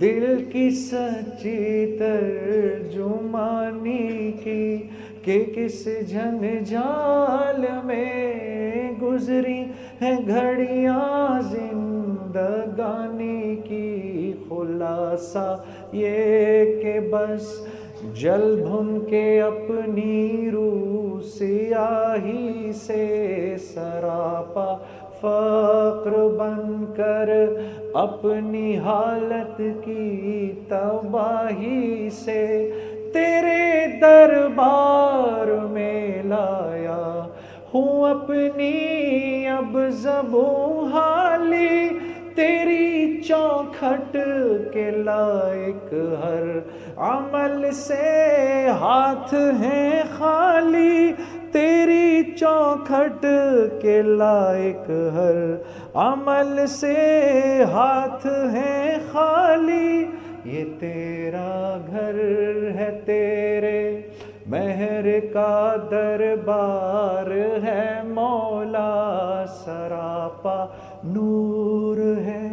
دل کی سچی ترجمانی کی کہ کس جھنجھال میں گزری ہیں گھڑیاں زندگانی کی خلاصہ یہ کہ بس جل بھن کے اپنی روح سیاہی سے سراپا فقر بن کر اپنی حالت کی تباہی سے تیرے دربار میں لایا ہوں اپنی اب زبوں حالی، تیری چوکھٹ کے لائق ہر عمل سے ہاتھ ہیں خالی، تیری چوکھٹ کے لائق ہر عمل سے ہاتھ ہیں خالی، یہ تیرا گھر ہے تیرے مہر کا دربار ہے مولا سراپا، نور ہے،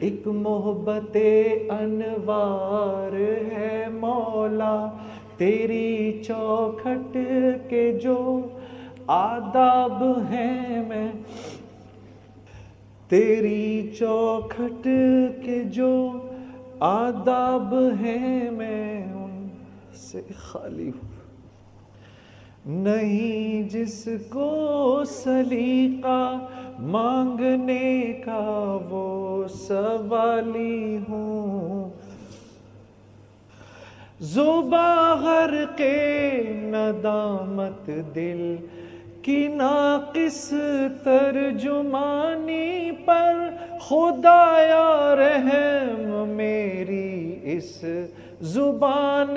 ایک محبت انوار ہے مولا۔ تیری چوکھٹ کے جو آداب ہیں میں، تیری چوکھٹ کے جو آداب ہیں میں سے خالی ہوں۔ نہیں جس کو سلیقہ مانگنے کا وہ سوالی ہوں۔ زبا کے ندامت دل کی ناقص ترجمانی پر خدایا رحم میری اس زبان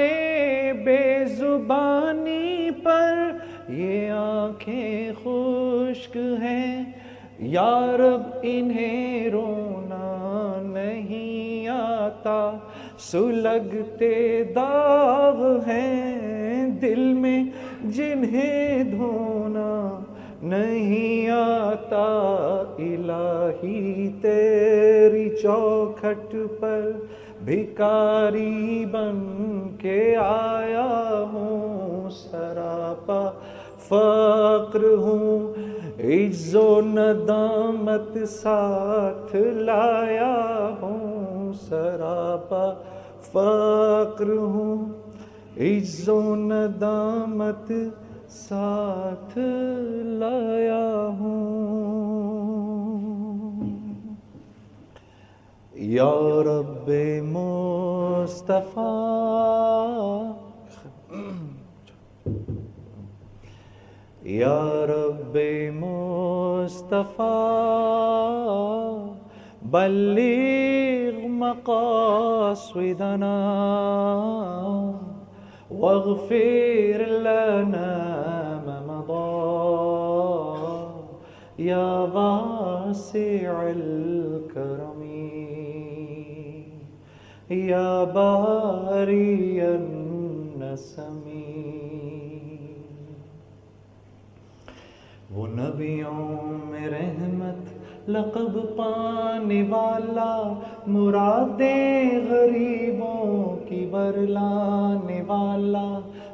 بے زبانی پر یہ آنکھیں خشک ہیں۔ یا رب، انہیں رونا نہیں آتا آتا۔ سلگتے داغ ہیں دل میں، جنہیں دھونا نہیں آتا۔ الہی تیری چوکھٹ پر بھکاری بن کے آیا ہوں، سراپا فقر ہوں۔ عز و ندامت ساتھ لایا ہوں، سراپا فقر ہوں۔ عز و ندامت ساتھ لایا ہوں۔ یا رب مصطفیٰ یا رب مصطفیٰ بلغ مقاصدنا واغفر لنا ما مضى. يا واسع الكرم يا باري النسم وہ نبیوں میں رحمت، لقب پانے والا، مرادیں غریبوں کی برلانے والا،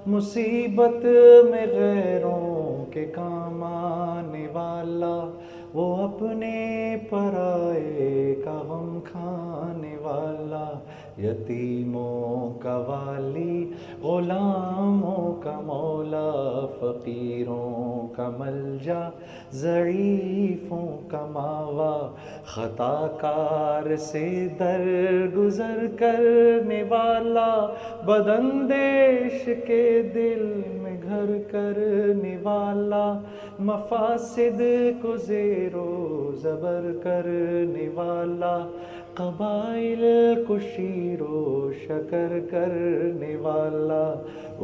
مصیبت میں غیروں کے کام آنے والا، وہ اپنے پرائے کا غم کھانے والا یتیموں کا والی، غلاموں کا مولا، فقیروں کا ملجا، ضعیفوں کا ماوا، خطا کار سے در گزر کرنے والا بدندیش کے دل میں گھر کرنے والا، مفاسد کو زیر و زبر کرنے والا قبائل کو شیر و شکر کرنے والا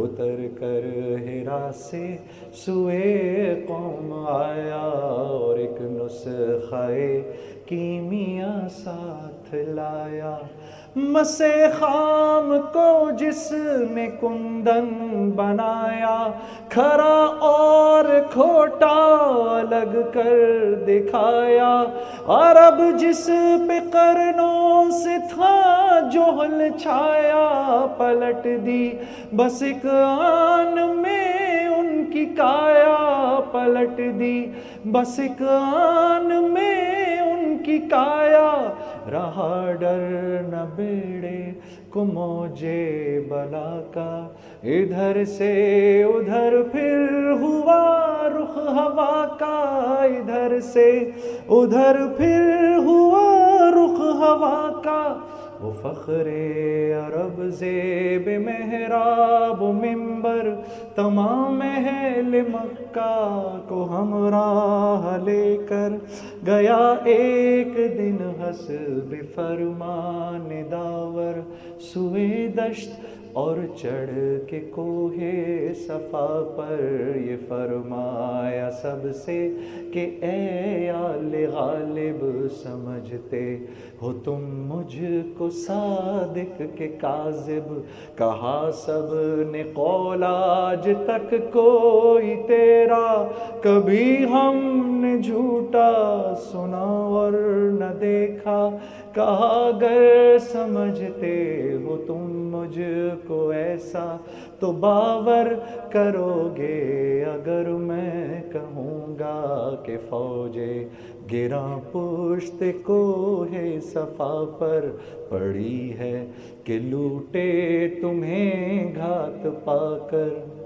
اتر کر ہرا سے سوئے قوم آیا اور ایک نسخہ کیمیا ساتھ لایا۔ مسے خام کو جس میں کندن بنایا، کھرا اور کھوٹا الگ کر دکھایا۔ اور اب جس پہ کرنوں سے تھا، جوہل چھایا، پلٹ دی۔ بس ایک آن میں ان کی کایا پلٹ دی۔ بس ایک آن میں ان کی کایا، رہا ڈر نہ بیڑے کو موجے بلا کا۔ ادھر سے ادھر پھر ہوا رخ ہوا کا۔ ادھر سے ادھر پھر ہوا رخ ہوا کا۔ وہ فخر عرب زیب محراب و ممبر تمام اہل مکہ کو ہمراہ لے کر گیا ایک دن حسب فرمان داور، سوئے دشت اور چڑھ کے کوہ صفا پر یہ فرمایا سب سے کہ اے آل غالب سمجھتے ہو تم مجھ کو صادق کے کاذب کہا سب نے قول آج تک کوئی تیرا کبھی ہم نے جھوٹا سنا اور نہ دیکھا کہا اگر سمجھتے ہو تم مجھ کو ایسا تو باور کرو گے اگر میں کہوں گا کہ فوجے گرا پشت کو ہے صفا پر پڑی ہے کہ لوٹے تمہیں گھات پا کر۔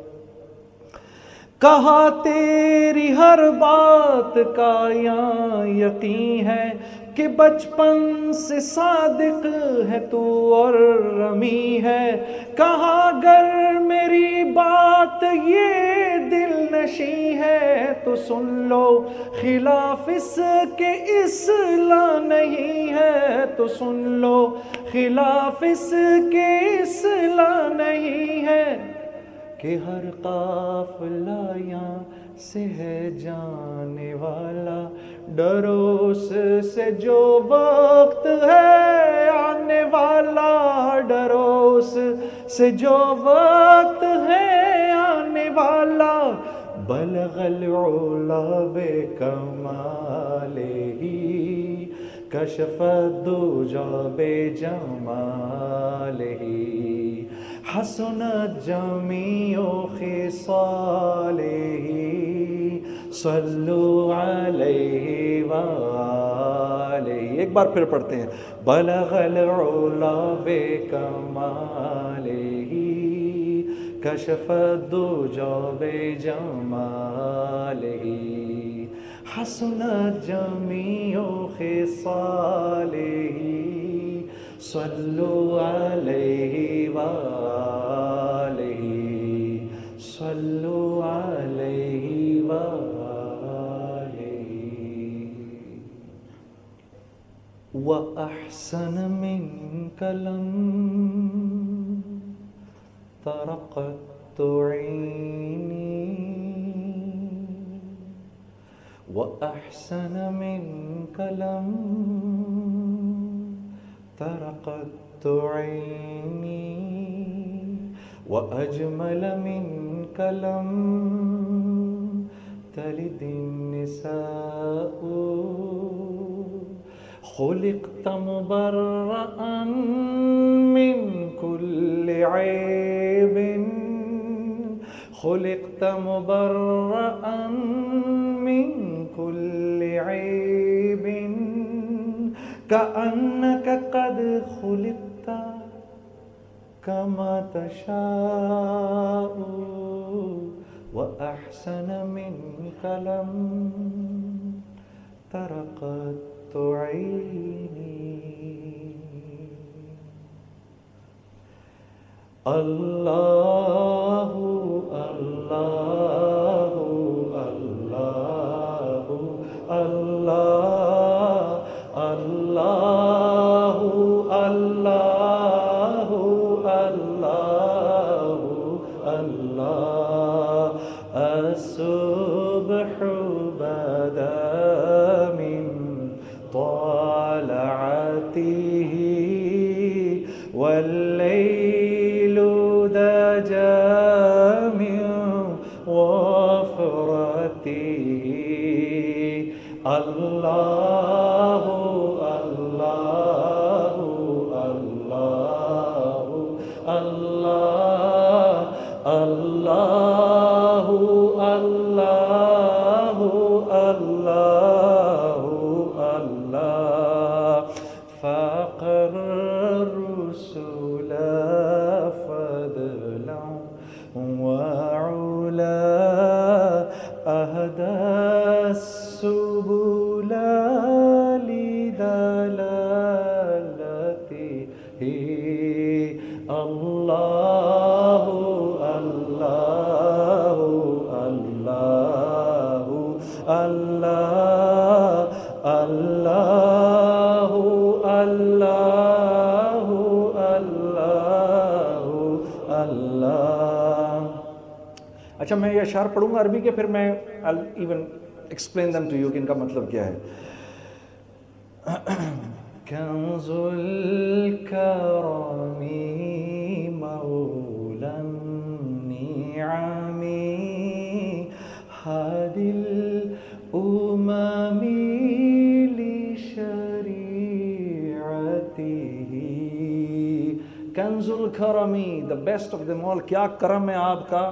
کہا تیری ہر بات کا یا یقین ہے کہ بچپن سے صادق ہے تو اور رمی ہے۔ کہا گر میری بات یہ دل نشی ہے تو سن لو، خلاف اس کے اصلاح نہیں ہے تو سن لو، خلاف اس کے اصلاح نہیں ہے۔ کہ ہر قافلہ یہاں سے ہے جانے والا ڈروس سے جو وقت ہے آنے والا، ڈرو اس سے جو وقت ہے آنے والا۔ بلغ العلا بے کمال ہی، کشف الدجا بے جمال ہی۔ حسنت جمیع خصاله صلو علیہ وآلہ۔ ایک بار پھر پڑھتے ہیں۔ بلغ العلا بے کمالہ کشف الدجا بے جمالہ حسنت جمیع خصالہ صلوا عليه وآله. صلوا عليه وآله. وأحسن منك لم طرقت عيني. وأحسن منك لم طرقت عيني وأجمل منك لم تلد النساء. خلقت مبرأ من كل عيب. خلقت مبرأ من كل عيب. كأنك قد خلقت كما تشاء وأحسن منك لم ترقت عيني الله الله الله الله. الله الله الله الله الصبح بدا من طالعته والليل اشعار پڑھوں گا عربی کے، پھر میں even explain them to you کہ ان کا مطلب کیا ہے۔ [CLEARS THROAT] کنز الكرم مولا النعم هادي الأمم لشريعته. کنز الکرمی the best of them all کیا کرم ہے آپ کا؟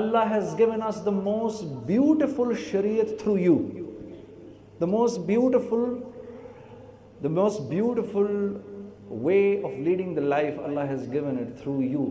Allah has given us the most beautiful sharia through you the most beautiful the most beautiful way of leading the life Allah has given it through you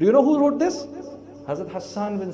do you know who wrote this Hazrat Hasan bin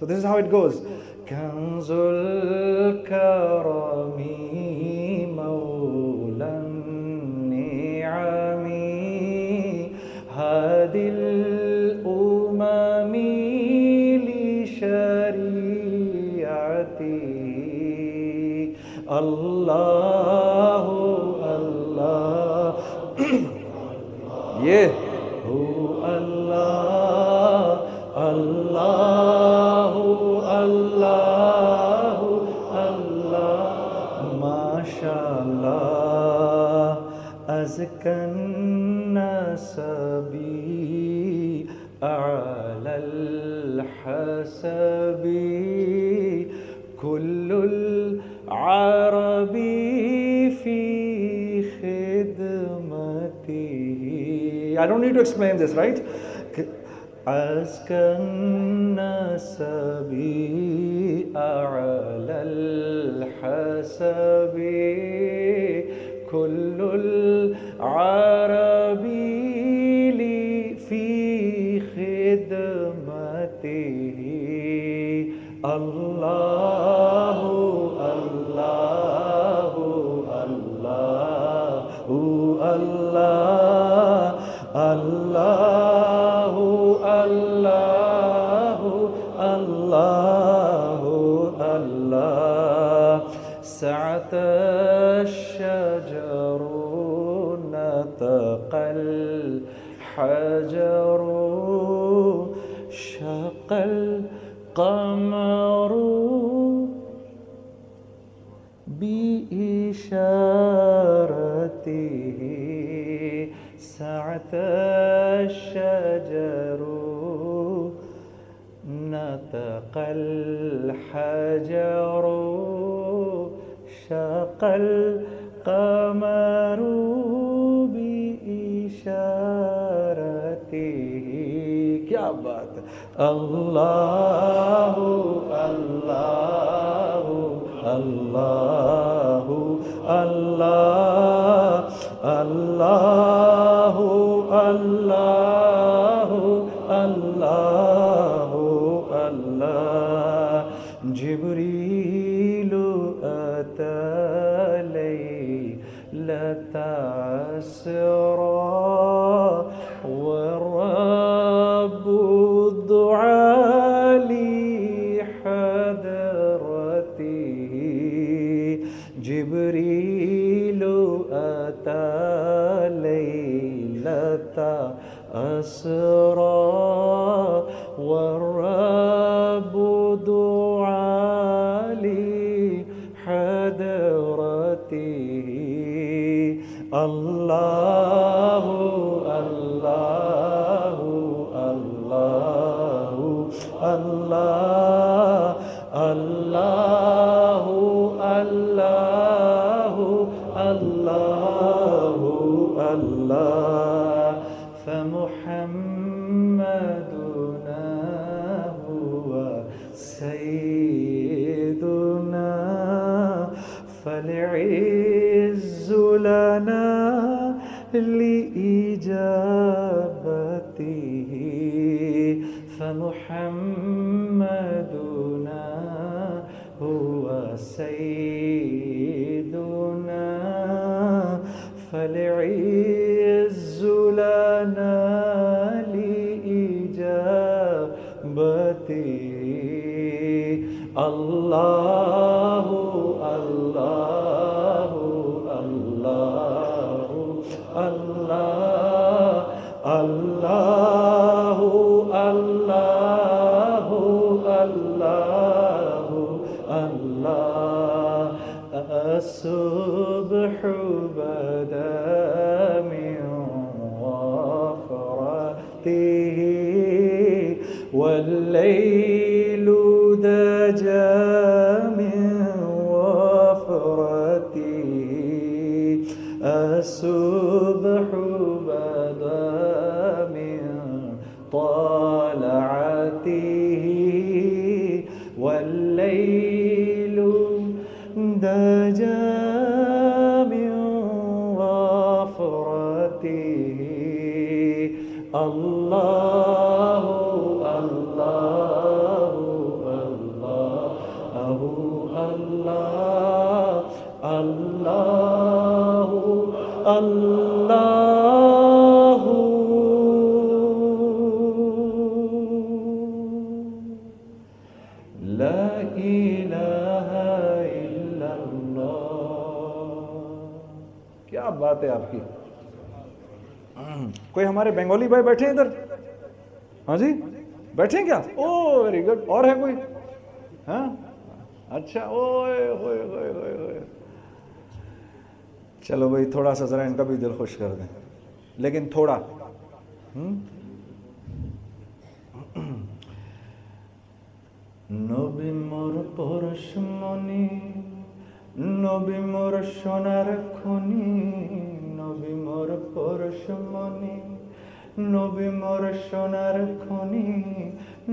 So this is how it goes. Kanzul karami هادي الأمم لشريعته الله الله یہ هو الله الله الله الحسب كل العرب في خدمته I don't need to explain this, right? أزكى النسب أعلى الحسب كل العرب الله الله الله الله الله الله الله الله سعة بشارته سعت الشجر نطق الحجر شق القمر بإشارته كيا بات الله الله الله. الله أسرى والرب دعا لي حضرته. الله ہمارے بنگالی بھائی بیٹھے ہیں ادھر ہاں جی بیٹھے ہیں کیا او ویری گڈ اور ہے کوئی ہاں اچھا اوئے ہوئے ہوئے ہوئے ہوئے چلو بھائی تھوڑا سا ذرا ان کا بھی دل خوش کر دیں لیکن تھوڑا নবী মোর পরশমণি নবী মোর সোনার খনি নবী মোর পরশমণি নবী মোর সোনার খনি,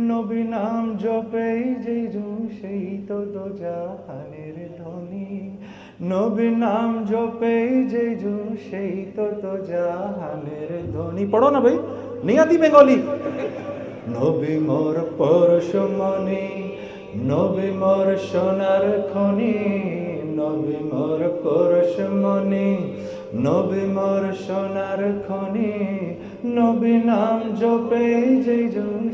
নবী নাম জপেই যেই সেই তো দো জাহানের নবী নাম জপেই যেই সেই তো তো জাহানের ধনী পড়ো না ভাই, নিয়াতি বেঙ্গলি। নবী মোর পরশমণি, নবী মোর সোনার খনি, নবী মোর পরশমণি, নবী মোর সোনার খনি নবী নাম জপে, যেই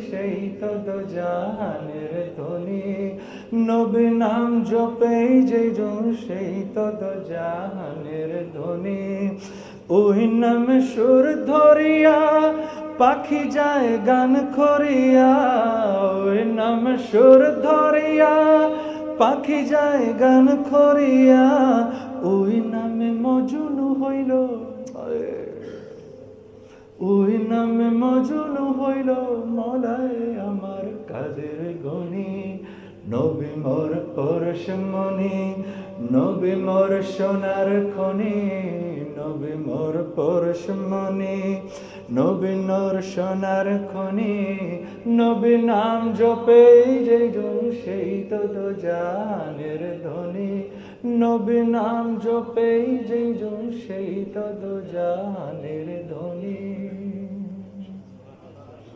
সেই তদ জাহানের ধ্বনি। নবী নাম জপে, যেই সেই তদ জাহানের ধ্বনি। ওই নাম সুর ধরিয়া, পাখি যায় গান খরিয়া ওই নাম সুর ধরিয়া, পাখি যায় গান খরিয়া ওই নামে মজুন হইল। ওই নামে মজুন হইল মলায় আমার কাদের গণি। নবী মোর পরশমণি, নবী মোর সোনার খনি, নবী মোর পরশমণি, নবী নর সোনার খনি। নবী নাম জপে যে সেই তো জানের ধ্বনি। নবী নাম জপেই যেই জন সেই তদ জানের ধ্বনি।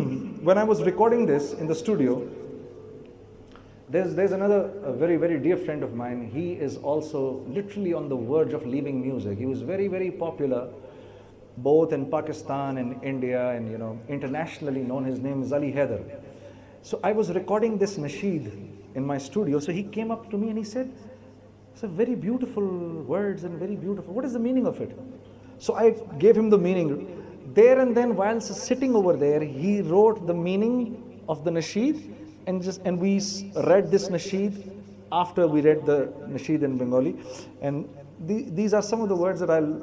[CLEARS THROAT] when I was recording this in the studio there's there's another very very dear friend of mine. He is also literally on the verge of leaving music. He was very very popular both in Pakistan and India and you know internationally known. His name is Ali Haider so I was recording this nasheed in my studio. So he came up to me and he said, "It's a very beautiful words and very beautiful. What is the meaning of it? So I gave him the meaning. There and then, whilst sitting over there, he wrote the meaning of the nasheed and just and we read this nasheed after we read the nasheed in Bengali. And the, these are some of the words that I'll.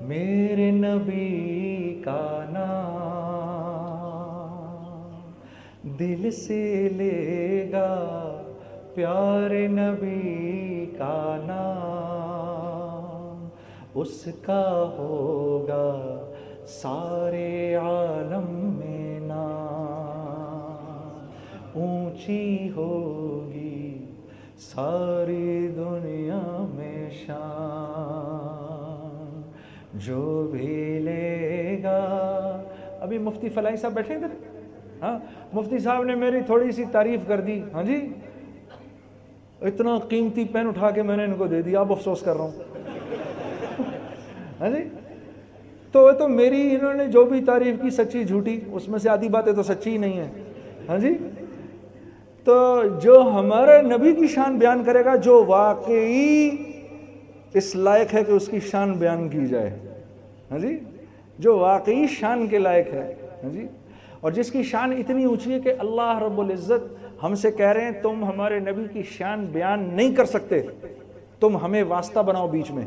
میرے نبی کا نام دل سے لے گا پیارے نبی کا نام اس کا ہوگا سارے عالم میں نام اونچی ہوگی ساری دنیا میں شان جو بھی لے گا۔ ابھی مفتی فلائی صاحب بیٹھے ادھر؟ ہاں؟ مفتی صاحب نے میری تھوڑی سی تعریف کر دی۔ ہاں جی؟ اتنا قیمتی پین اٹھا کے میں نے ان کو دے دیا، اب افسوس کر رہا ہوں۔ ہاں جی؟ تو تو میری، انہوں نے جو بھی تعریف کی سچی جھوٹی، اس میں سے آدھی باتیں تو سچی ہی نہیں ہیں۔ ہاں جی؟ تو جو ہمارے نبی کی شان بیان کرے گا، جو واقعی اس لائق ہے کہ اس کی شان بیان کی جائے۔ ہاں جی؟ جو واقعی شان کے لائق ہے ہاں جی؟ اور جس کی شان اتنی اونچی ہے کہ اللہ رب العزت ہم سے کہہ رہے ہیں، تم ہمارے نبی کی شان بیان نہیں کر سکتے، تم ہمیں واسطہ بناؤ بیچ میں۔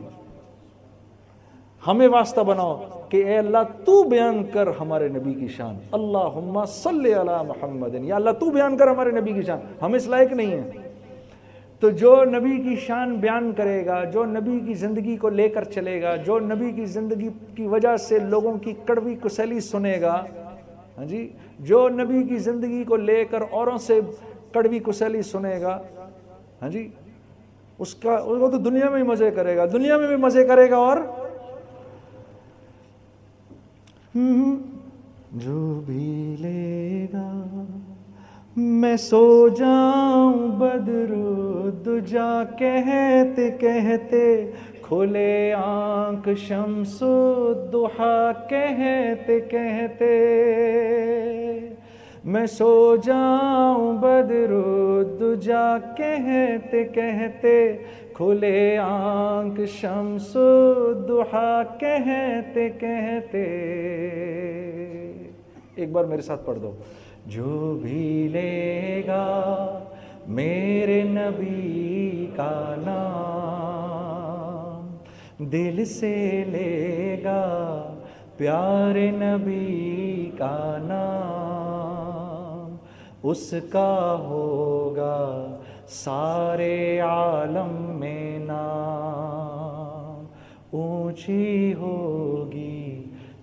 ہمیں واسطہ بناؤ کہ اے اللہ، تو بیان کر ہمارے نبی کی شان۔ اللہ صلی علی محمد، یا اللہ، تو بیان کر ہمارے نبی کی شان۔ ہم اس لائق نہیں ہیں۔ تو جو نبی کی شان بیان کرے گا، جو نبی کی زندگی کو لے کر چلے گا، جو نبی کی زندگی کی وجہ سے لوگوں کی کڑوی کسیلی سنے گا ہاں جی جو نبی کی زندگی کو لے کر اوروں سے کڑوی کسیلی سنے گا ہاں جی اس کا، وہ تو دنیا میں ہی مزے کرے گا، دنیا میں بھی مزے کرے گا اور؟ جو بھی لے گا۔ میں سو جاؤں بدرو دجا، کہتے کہتے کھلے آنکھ، شمس و دحا کہتے کہتے میں سو جاؤں بدرو دجا، کہتے کہتے کھلے آنکھ، شمس و دحا کہتے کہتے۔ ایک بار میرے ساتھ پڑھ دو۔ جو بھی لے گا میرے نبی کا نام دل سے لے گا پیارے نبی کا نام اس کا ہوگا سارے عالم میں نام اونچی ہوگی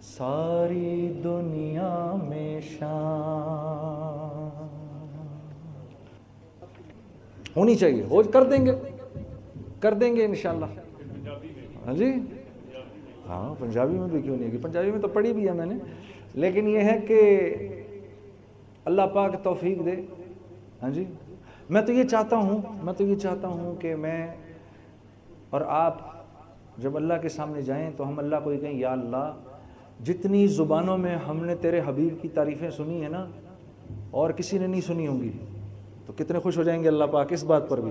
ساری دنیا میں شان۔ ہونی چاہیے ہو کر دیں گے۔ کر دیں گے انشاءاللہ۔ ہاں جی؟ ہاں پنجابی میں بھی کیوں نہیں ہے؟ پنجابی میں تو پڑھی بھی ہے میں نے۔ لیکن یہ ہے کہ اللہ پاک توفیق دے۔ ہاں جی؟ میں تو یہ چاہتا ہوں، میں تو یہ چاہتا ہوں کہ میں اور آپ جب اللہ کے سامنے جائیں تو ہم اللہ کو یہ کہیں، یا اللہ جتنی زبانوں میں ہم نے تیرے حبیب کی تعریفیں سنی ہیں نا، اور کسی نے نہیں سنی ہوں گی، تو کتنے خوش ہو جائیں گے اللہ پاک اس بات پر بھی۔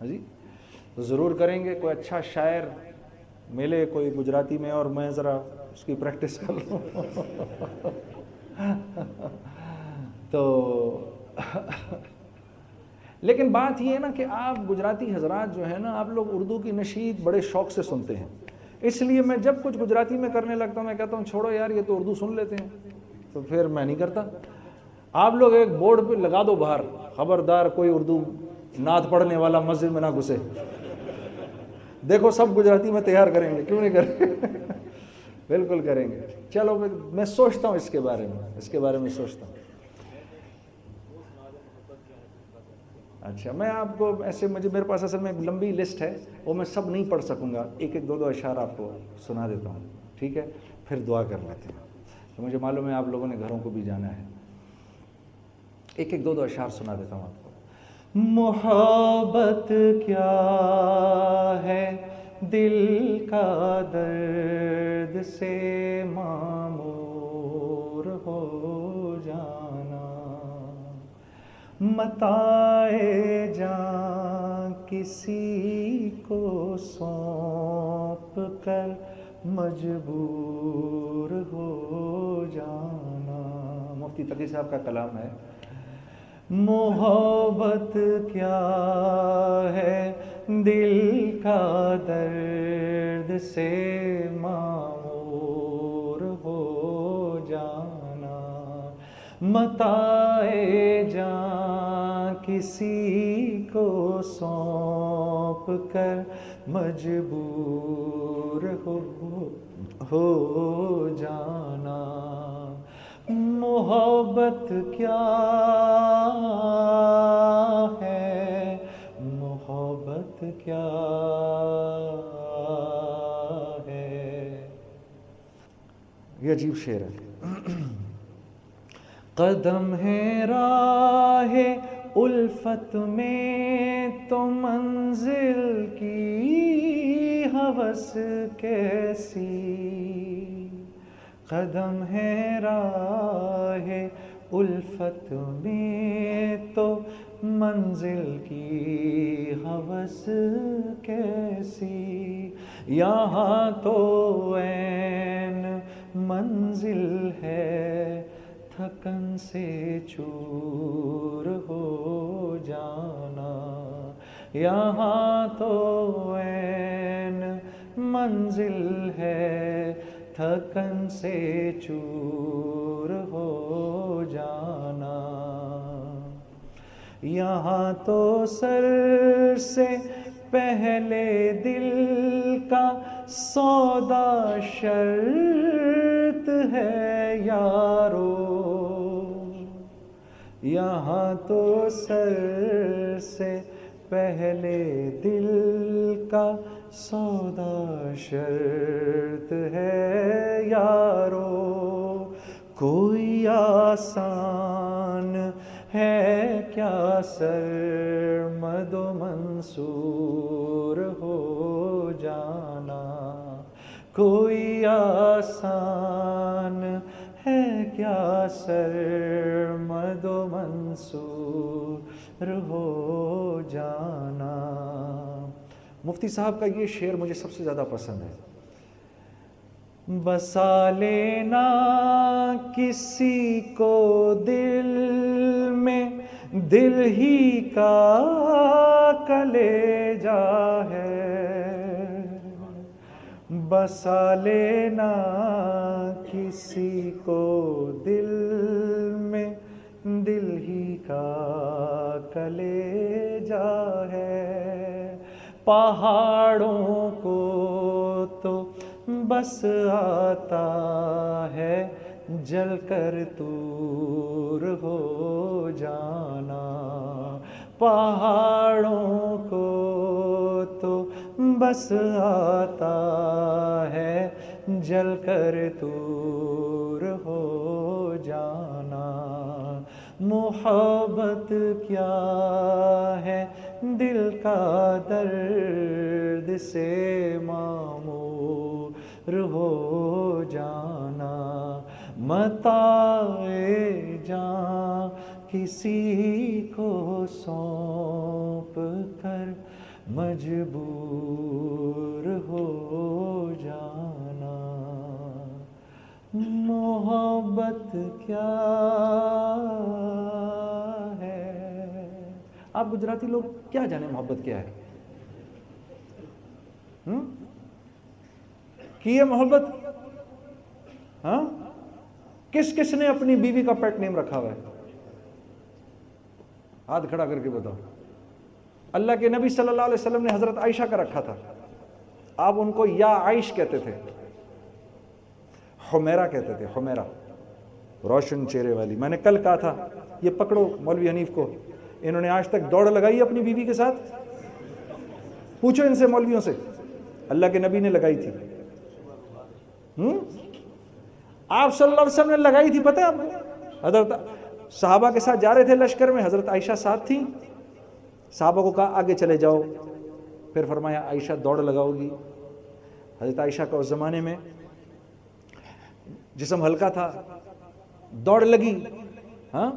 ہاں جی؟ ضرور کریں گے، کوئی اچھا شاعر ملے کوئی گجراتی میں، اور میں ذرا اس کی پریکٹس کر لوں۔ [LAUGHS] تو [LAUGHS] لیکن بات یہ ہے نا کہ آپ گجراتی حضرات جو ہے نا، آپ لوگ اردو کی نشید بڑے شوق سے سنتے ہیں۔ اس لیے میں جب کچھ گجراتی میں کرنے لگتا ہوں، میں کہتا ہوں، چھوڑو یار، یہ تو اردو سن لیتے ہیں۔ تو پھر میں نہیں کرتا۔ آپ لوگ ایک بورڈ پہ لگا دو باہر۔ خبردار، کوئی اردو نعت پڑھنے والا مسجد میں نہ گھسے۔ دیکھو، سب گجراتی میں تیار کریں گے۔ کیوں نہیں کریں گے؟ بالکل کریں گے۔ چلو، میں سوچتا ہوں اس کے بارے میں۔ اس کے بارے میں سوچتا ہوں۔ اچھا میں آپ کو ایسے مجھے، میرے پاس اصل میں ایک لمبی لسٹ ہے، وہ میں سب نہیں پڑھ سکوں گا۔ ایک ایک، دو دو اشعار آپ کو سنا دیتا ہوں، ٹھیک ہے؟ پھر دعا کر لیتے ہیں۔ تو مجھے معلوم ہے آپ لوگوں نے گھروں کو بھی جانا ہے۔ ایک ایک، دو دو اشعار سنا دیتا ہوں آپ کو۔ محبت کیا ہے دل کا درد سے معمور ہو؟ متائے جان کسی کو سونپ کر مجبور ہو جانا۔ مفتی تقی صاحب کا کلام ہے۔ محبت کیا ہے؟ دل کا درد سے معمور ہو جانا۔ متائے جان کسی کو سونپ کر مجبور ہو ہو جانا۔ محبت کیا ہے؟ محبت کیا ہے؟ یہ عجیب شعر ہے۔ قدم ہے راہ الفت میں تو منزل کی حوث کیسی؟ قدم ہے راہ الفت میں تو منزل کی حوث کیسی؟ یہاں تو عین منزل ہے تھکن سے چور ہو جانا۔ یہاں تو عین منزل ہے، تھکن سے چور ہو جانا۔ یہاں تو سر سے پہلے دل کا سودا شر شرط ہے یارو۔ یہاں تو سر سے پہلے دل کا سودا شرط ہے یارو۔ کوئی آسان ہے کیا سر مد و منصور ہو جانا؟ کوئی آسان ہے؟ کیا سر مد و منصور ہو جانا؟ مفتی صاحب کا یہ شعر مجھے سب سے زیادہ پسند ہے۔ بسا لینا کسی کو دل میں، دل ہی کا کلے جا ہے۔ بسا لینا کسی کو دل میں، دل ہی کا کلے جا ہے۔ پہاڑوں کو تو بس آتا ہے، جل کر تور ہو جانا۔ پہاڑوں کو تو بس آتا ہے، جل کر تور ہو جانا۔ محبت کیا ہے؟ دل کا درد سے معمور ہو جانا۔ متا جان، کسی کو سونپ کر مجبور ہو جانا۔ محبت کیا ہے؟ آپ گجراتی لوگ کیا جانے محبت کیا ہے؟ کی ہے محبت؟ ہاں؟ کس کس نے اپنی بیوی کا پیٹ نیم رکھا ہوا ہے؟ ہاتھ کھڑا کر کے بتاؤ۔ اللہ کے نبی صلی اللہ علیہ وسلم نے حضرت عائشہ کا رکھا تھا۔ آپ ان کو یا عائش کہتے تھے، حمیرہ کہتے تھے، حمیرہ۔ روشن چہرے والی۔ میں نے کل کہا تھا، یہ پکڑو مولوی حنیف کو۔ انہوں نے آج تک دوڑ لگائی اپنی بیوی کے ساتھ؟ پوچھو ان سے مولویوں سے۔ اللہ کے نبی نے لگائی تھی۔ آپ صلی اللہ علیہ وسلم نے لگائی تھی، پتہ آپ حضرت صحابہ کے ساتھ جا رہے تھے لشکر میں، حضرت عائشہ ساتھ تھی صحابہ کو کہا، آگے چلے جاؤ۔ پھر فرمایا، عائشہ دوڑ لگاؤ گی۔ حضرت عائشہ کا اس زمانے میں جسم ہلکا تھا۔ دوڑ لگی۔ ہاں؟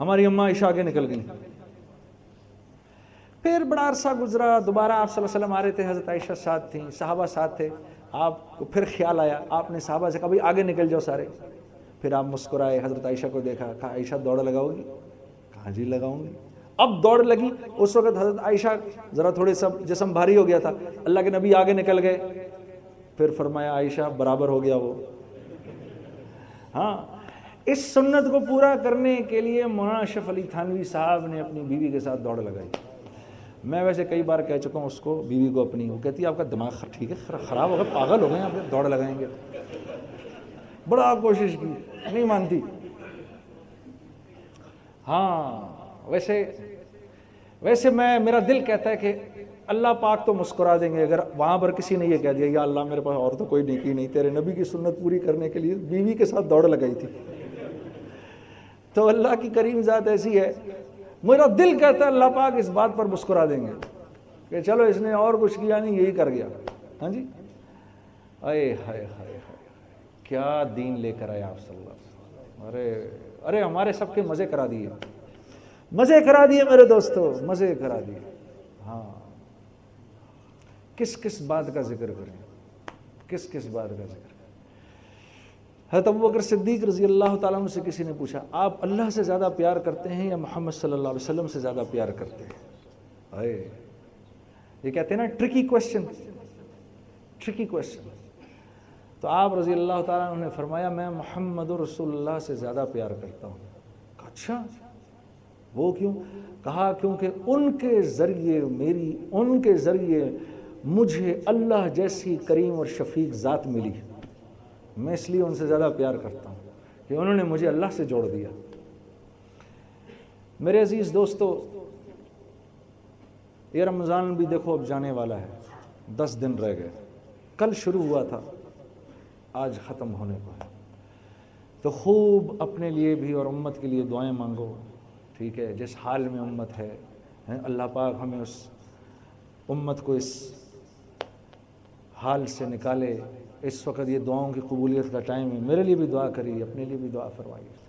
ہماری اماں عائشہ آگے نکل گئی پھر بڑا عرصہ گزرا۔ دوبارہ آپ صلی اللہ علیہ وسلم آ رہے تھے۔ حضرت عائشہ ساتھ تھیں، صحابہ ساتھ تھے۔ آپ کو پھر خیال آیا۔ آپ نے صحابہ سے کہا، بھائی، آگے نکل جاؤ سارے۔ پھر آپ مسکرائے، حضرت عائشہ کو دیکھا، کہا، عائشہ دوڑ لگاؤ گی؟ کہاں جی لگاؤں گی۔ اب دوڑ لگی، اس وقت حضرت عائشہ ذرا تھوڑے سب جسم بھاری ہو گیا تھا۔ اللہ کے نبی آگے نکل گئے۔ پھر فرمایا، عائشہ برابر ہو گیا وہ۔ ہاں اس سنت کو پورا کرنے کے لیے مولانا اشرف علی تھانوی صاحب نے اپنی بیوی کے ساتھ دوڑ لگائی۔ میں ویسے کئی بار کہہ چکا ہوں، اس کو، بیوی کو اپنی، وہ کہتی ہے، آپ کا دماغ ٹھیک ہے خراب ہو گیا، پاگل ہو گئے آپ دوڑ لگائیں گے۔ بڑا کوشش کی، نہیں مانتی۔ ہاں ویسے ویسے میں میرا دل کہتا ہے کہ اللہ پاک تو مسکرا دیں گے، اگر وہاں پر کسی نے یہ کہہ دیا، یا اللہ میرے پاس اور تو کوئی نیکی نہیں، تیرے نبی کی سنت پوری کرنے کے لیے بیوی کے ساتھ دوڑ لگائی تھی۔ تو اللہ کی کریم ذات ایسی ہے، میرا دل کہتا ہے اللہ پاک اس بات پر مسکرا دیں گے کہ چلو اس نے اور کچھ کیا نہیں، یہی کر گیا۔ ہاں جی؟ اے ہائے ہائے، کیا دین لے کر آئے آپ صلی اللہ علیہ وسلم۔ ارے ارے ہمارے سب کے مزے کرا دیے۔ مزے کرا دیے میرے دوستو، مزے کرا دیے۔ ہاں۔ کس کس بات کا ذکر کریں؟ کس کس بات کا ذکر حضرت ابو بکر صدیق رضی اللہ تعالیٰ عنہ سے کسی نے پوچھا، آپ اللہ سے زیادہ پیار کرتے ہیں یا محمد صلی اللہ علیہ وسلم سے زیادہ پیار کرتے ہیں؟ آئے۔ یہ کہتے ہیں نا ٹرکی کوشچن ٹرکی کوشچن تو آپ رضی اللہ تعالیٰ عنہ نے فرمایا، میں محمد رسول اللہ سے زیادہ پیار کرتا ہوں۔ اچھا۔ وہ کیوں؟ کہا کیونکہ ان کے ذریعے میری، ان کے ذریعے مجھے اللہ جیسی کریم اور شفیق ذات ملی میں اس لیے ان سے زیادہ پیار کرتا ہوں کہ انہوں نے مجھے اللہ سے جوڑ دیا۔ میرے عزیز دوستو، یہ رمضان بھی دیکھو اب جانے والا ہے۔ دس دن رہ گئے۔ کل شروع ہوا تھا۔ آج ختم ہونے کو ہے۔ تو خوب اپنے لیے بھی اور امت کے لیے دعائیں مانگو۔ ٹھیک ہے، جس حال میں امت ہے اللہ پاک ہمیں اس امت کو اس حال سے نکالے۔ اس وقت یہ دعاؤں کی قبولیت کا ٹائم ہے۔ میرے لیے بھی دعا کری اپنے لیے بھی دعا فرمائیے۔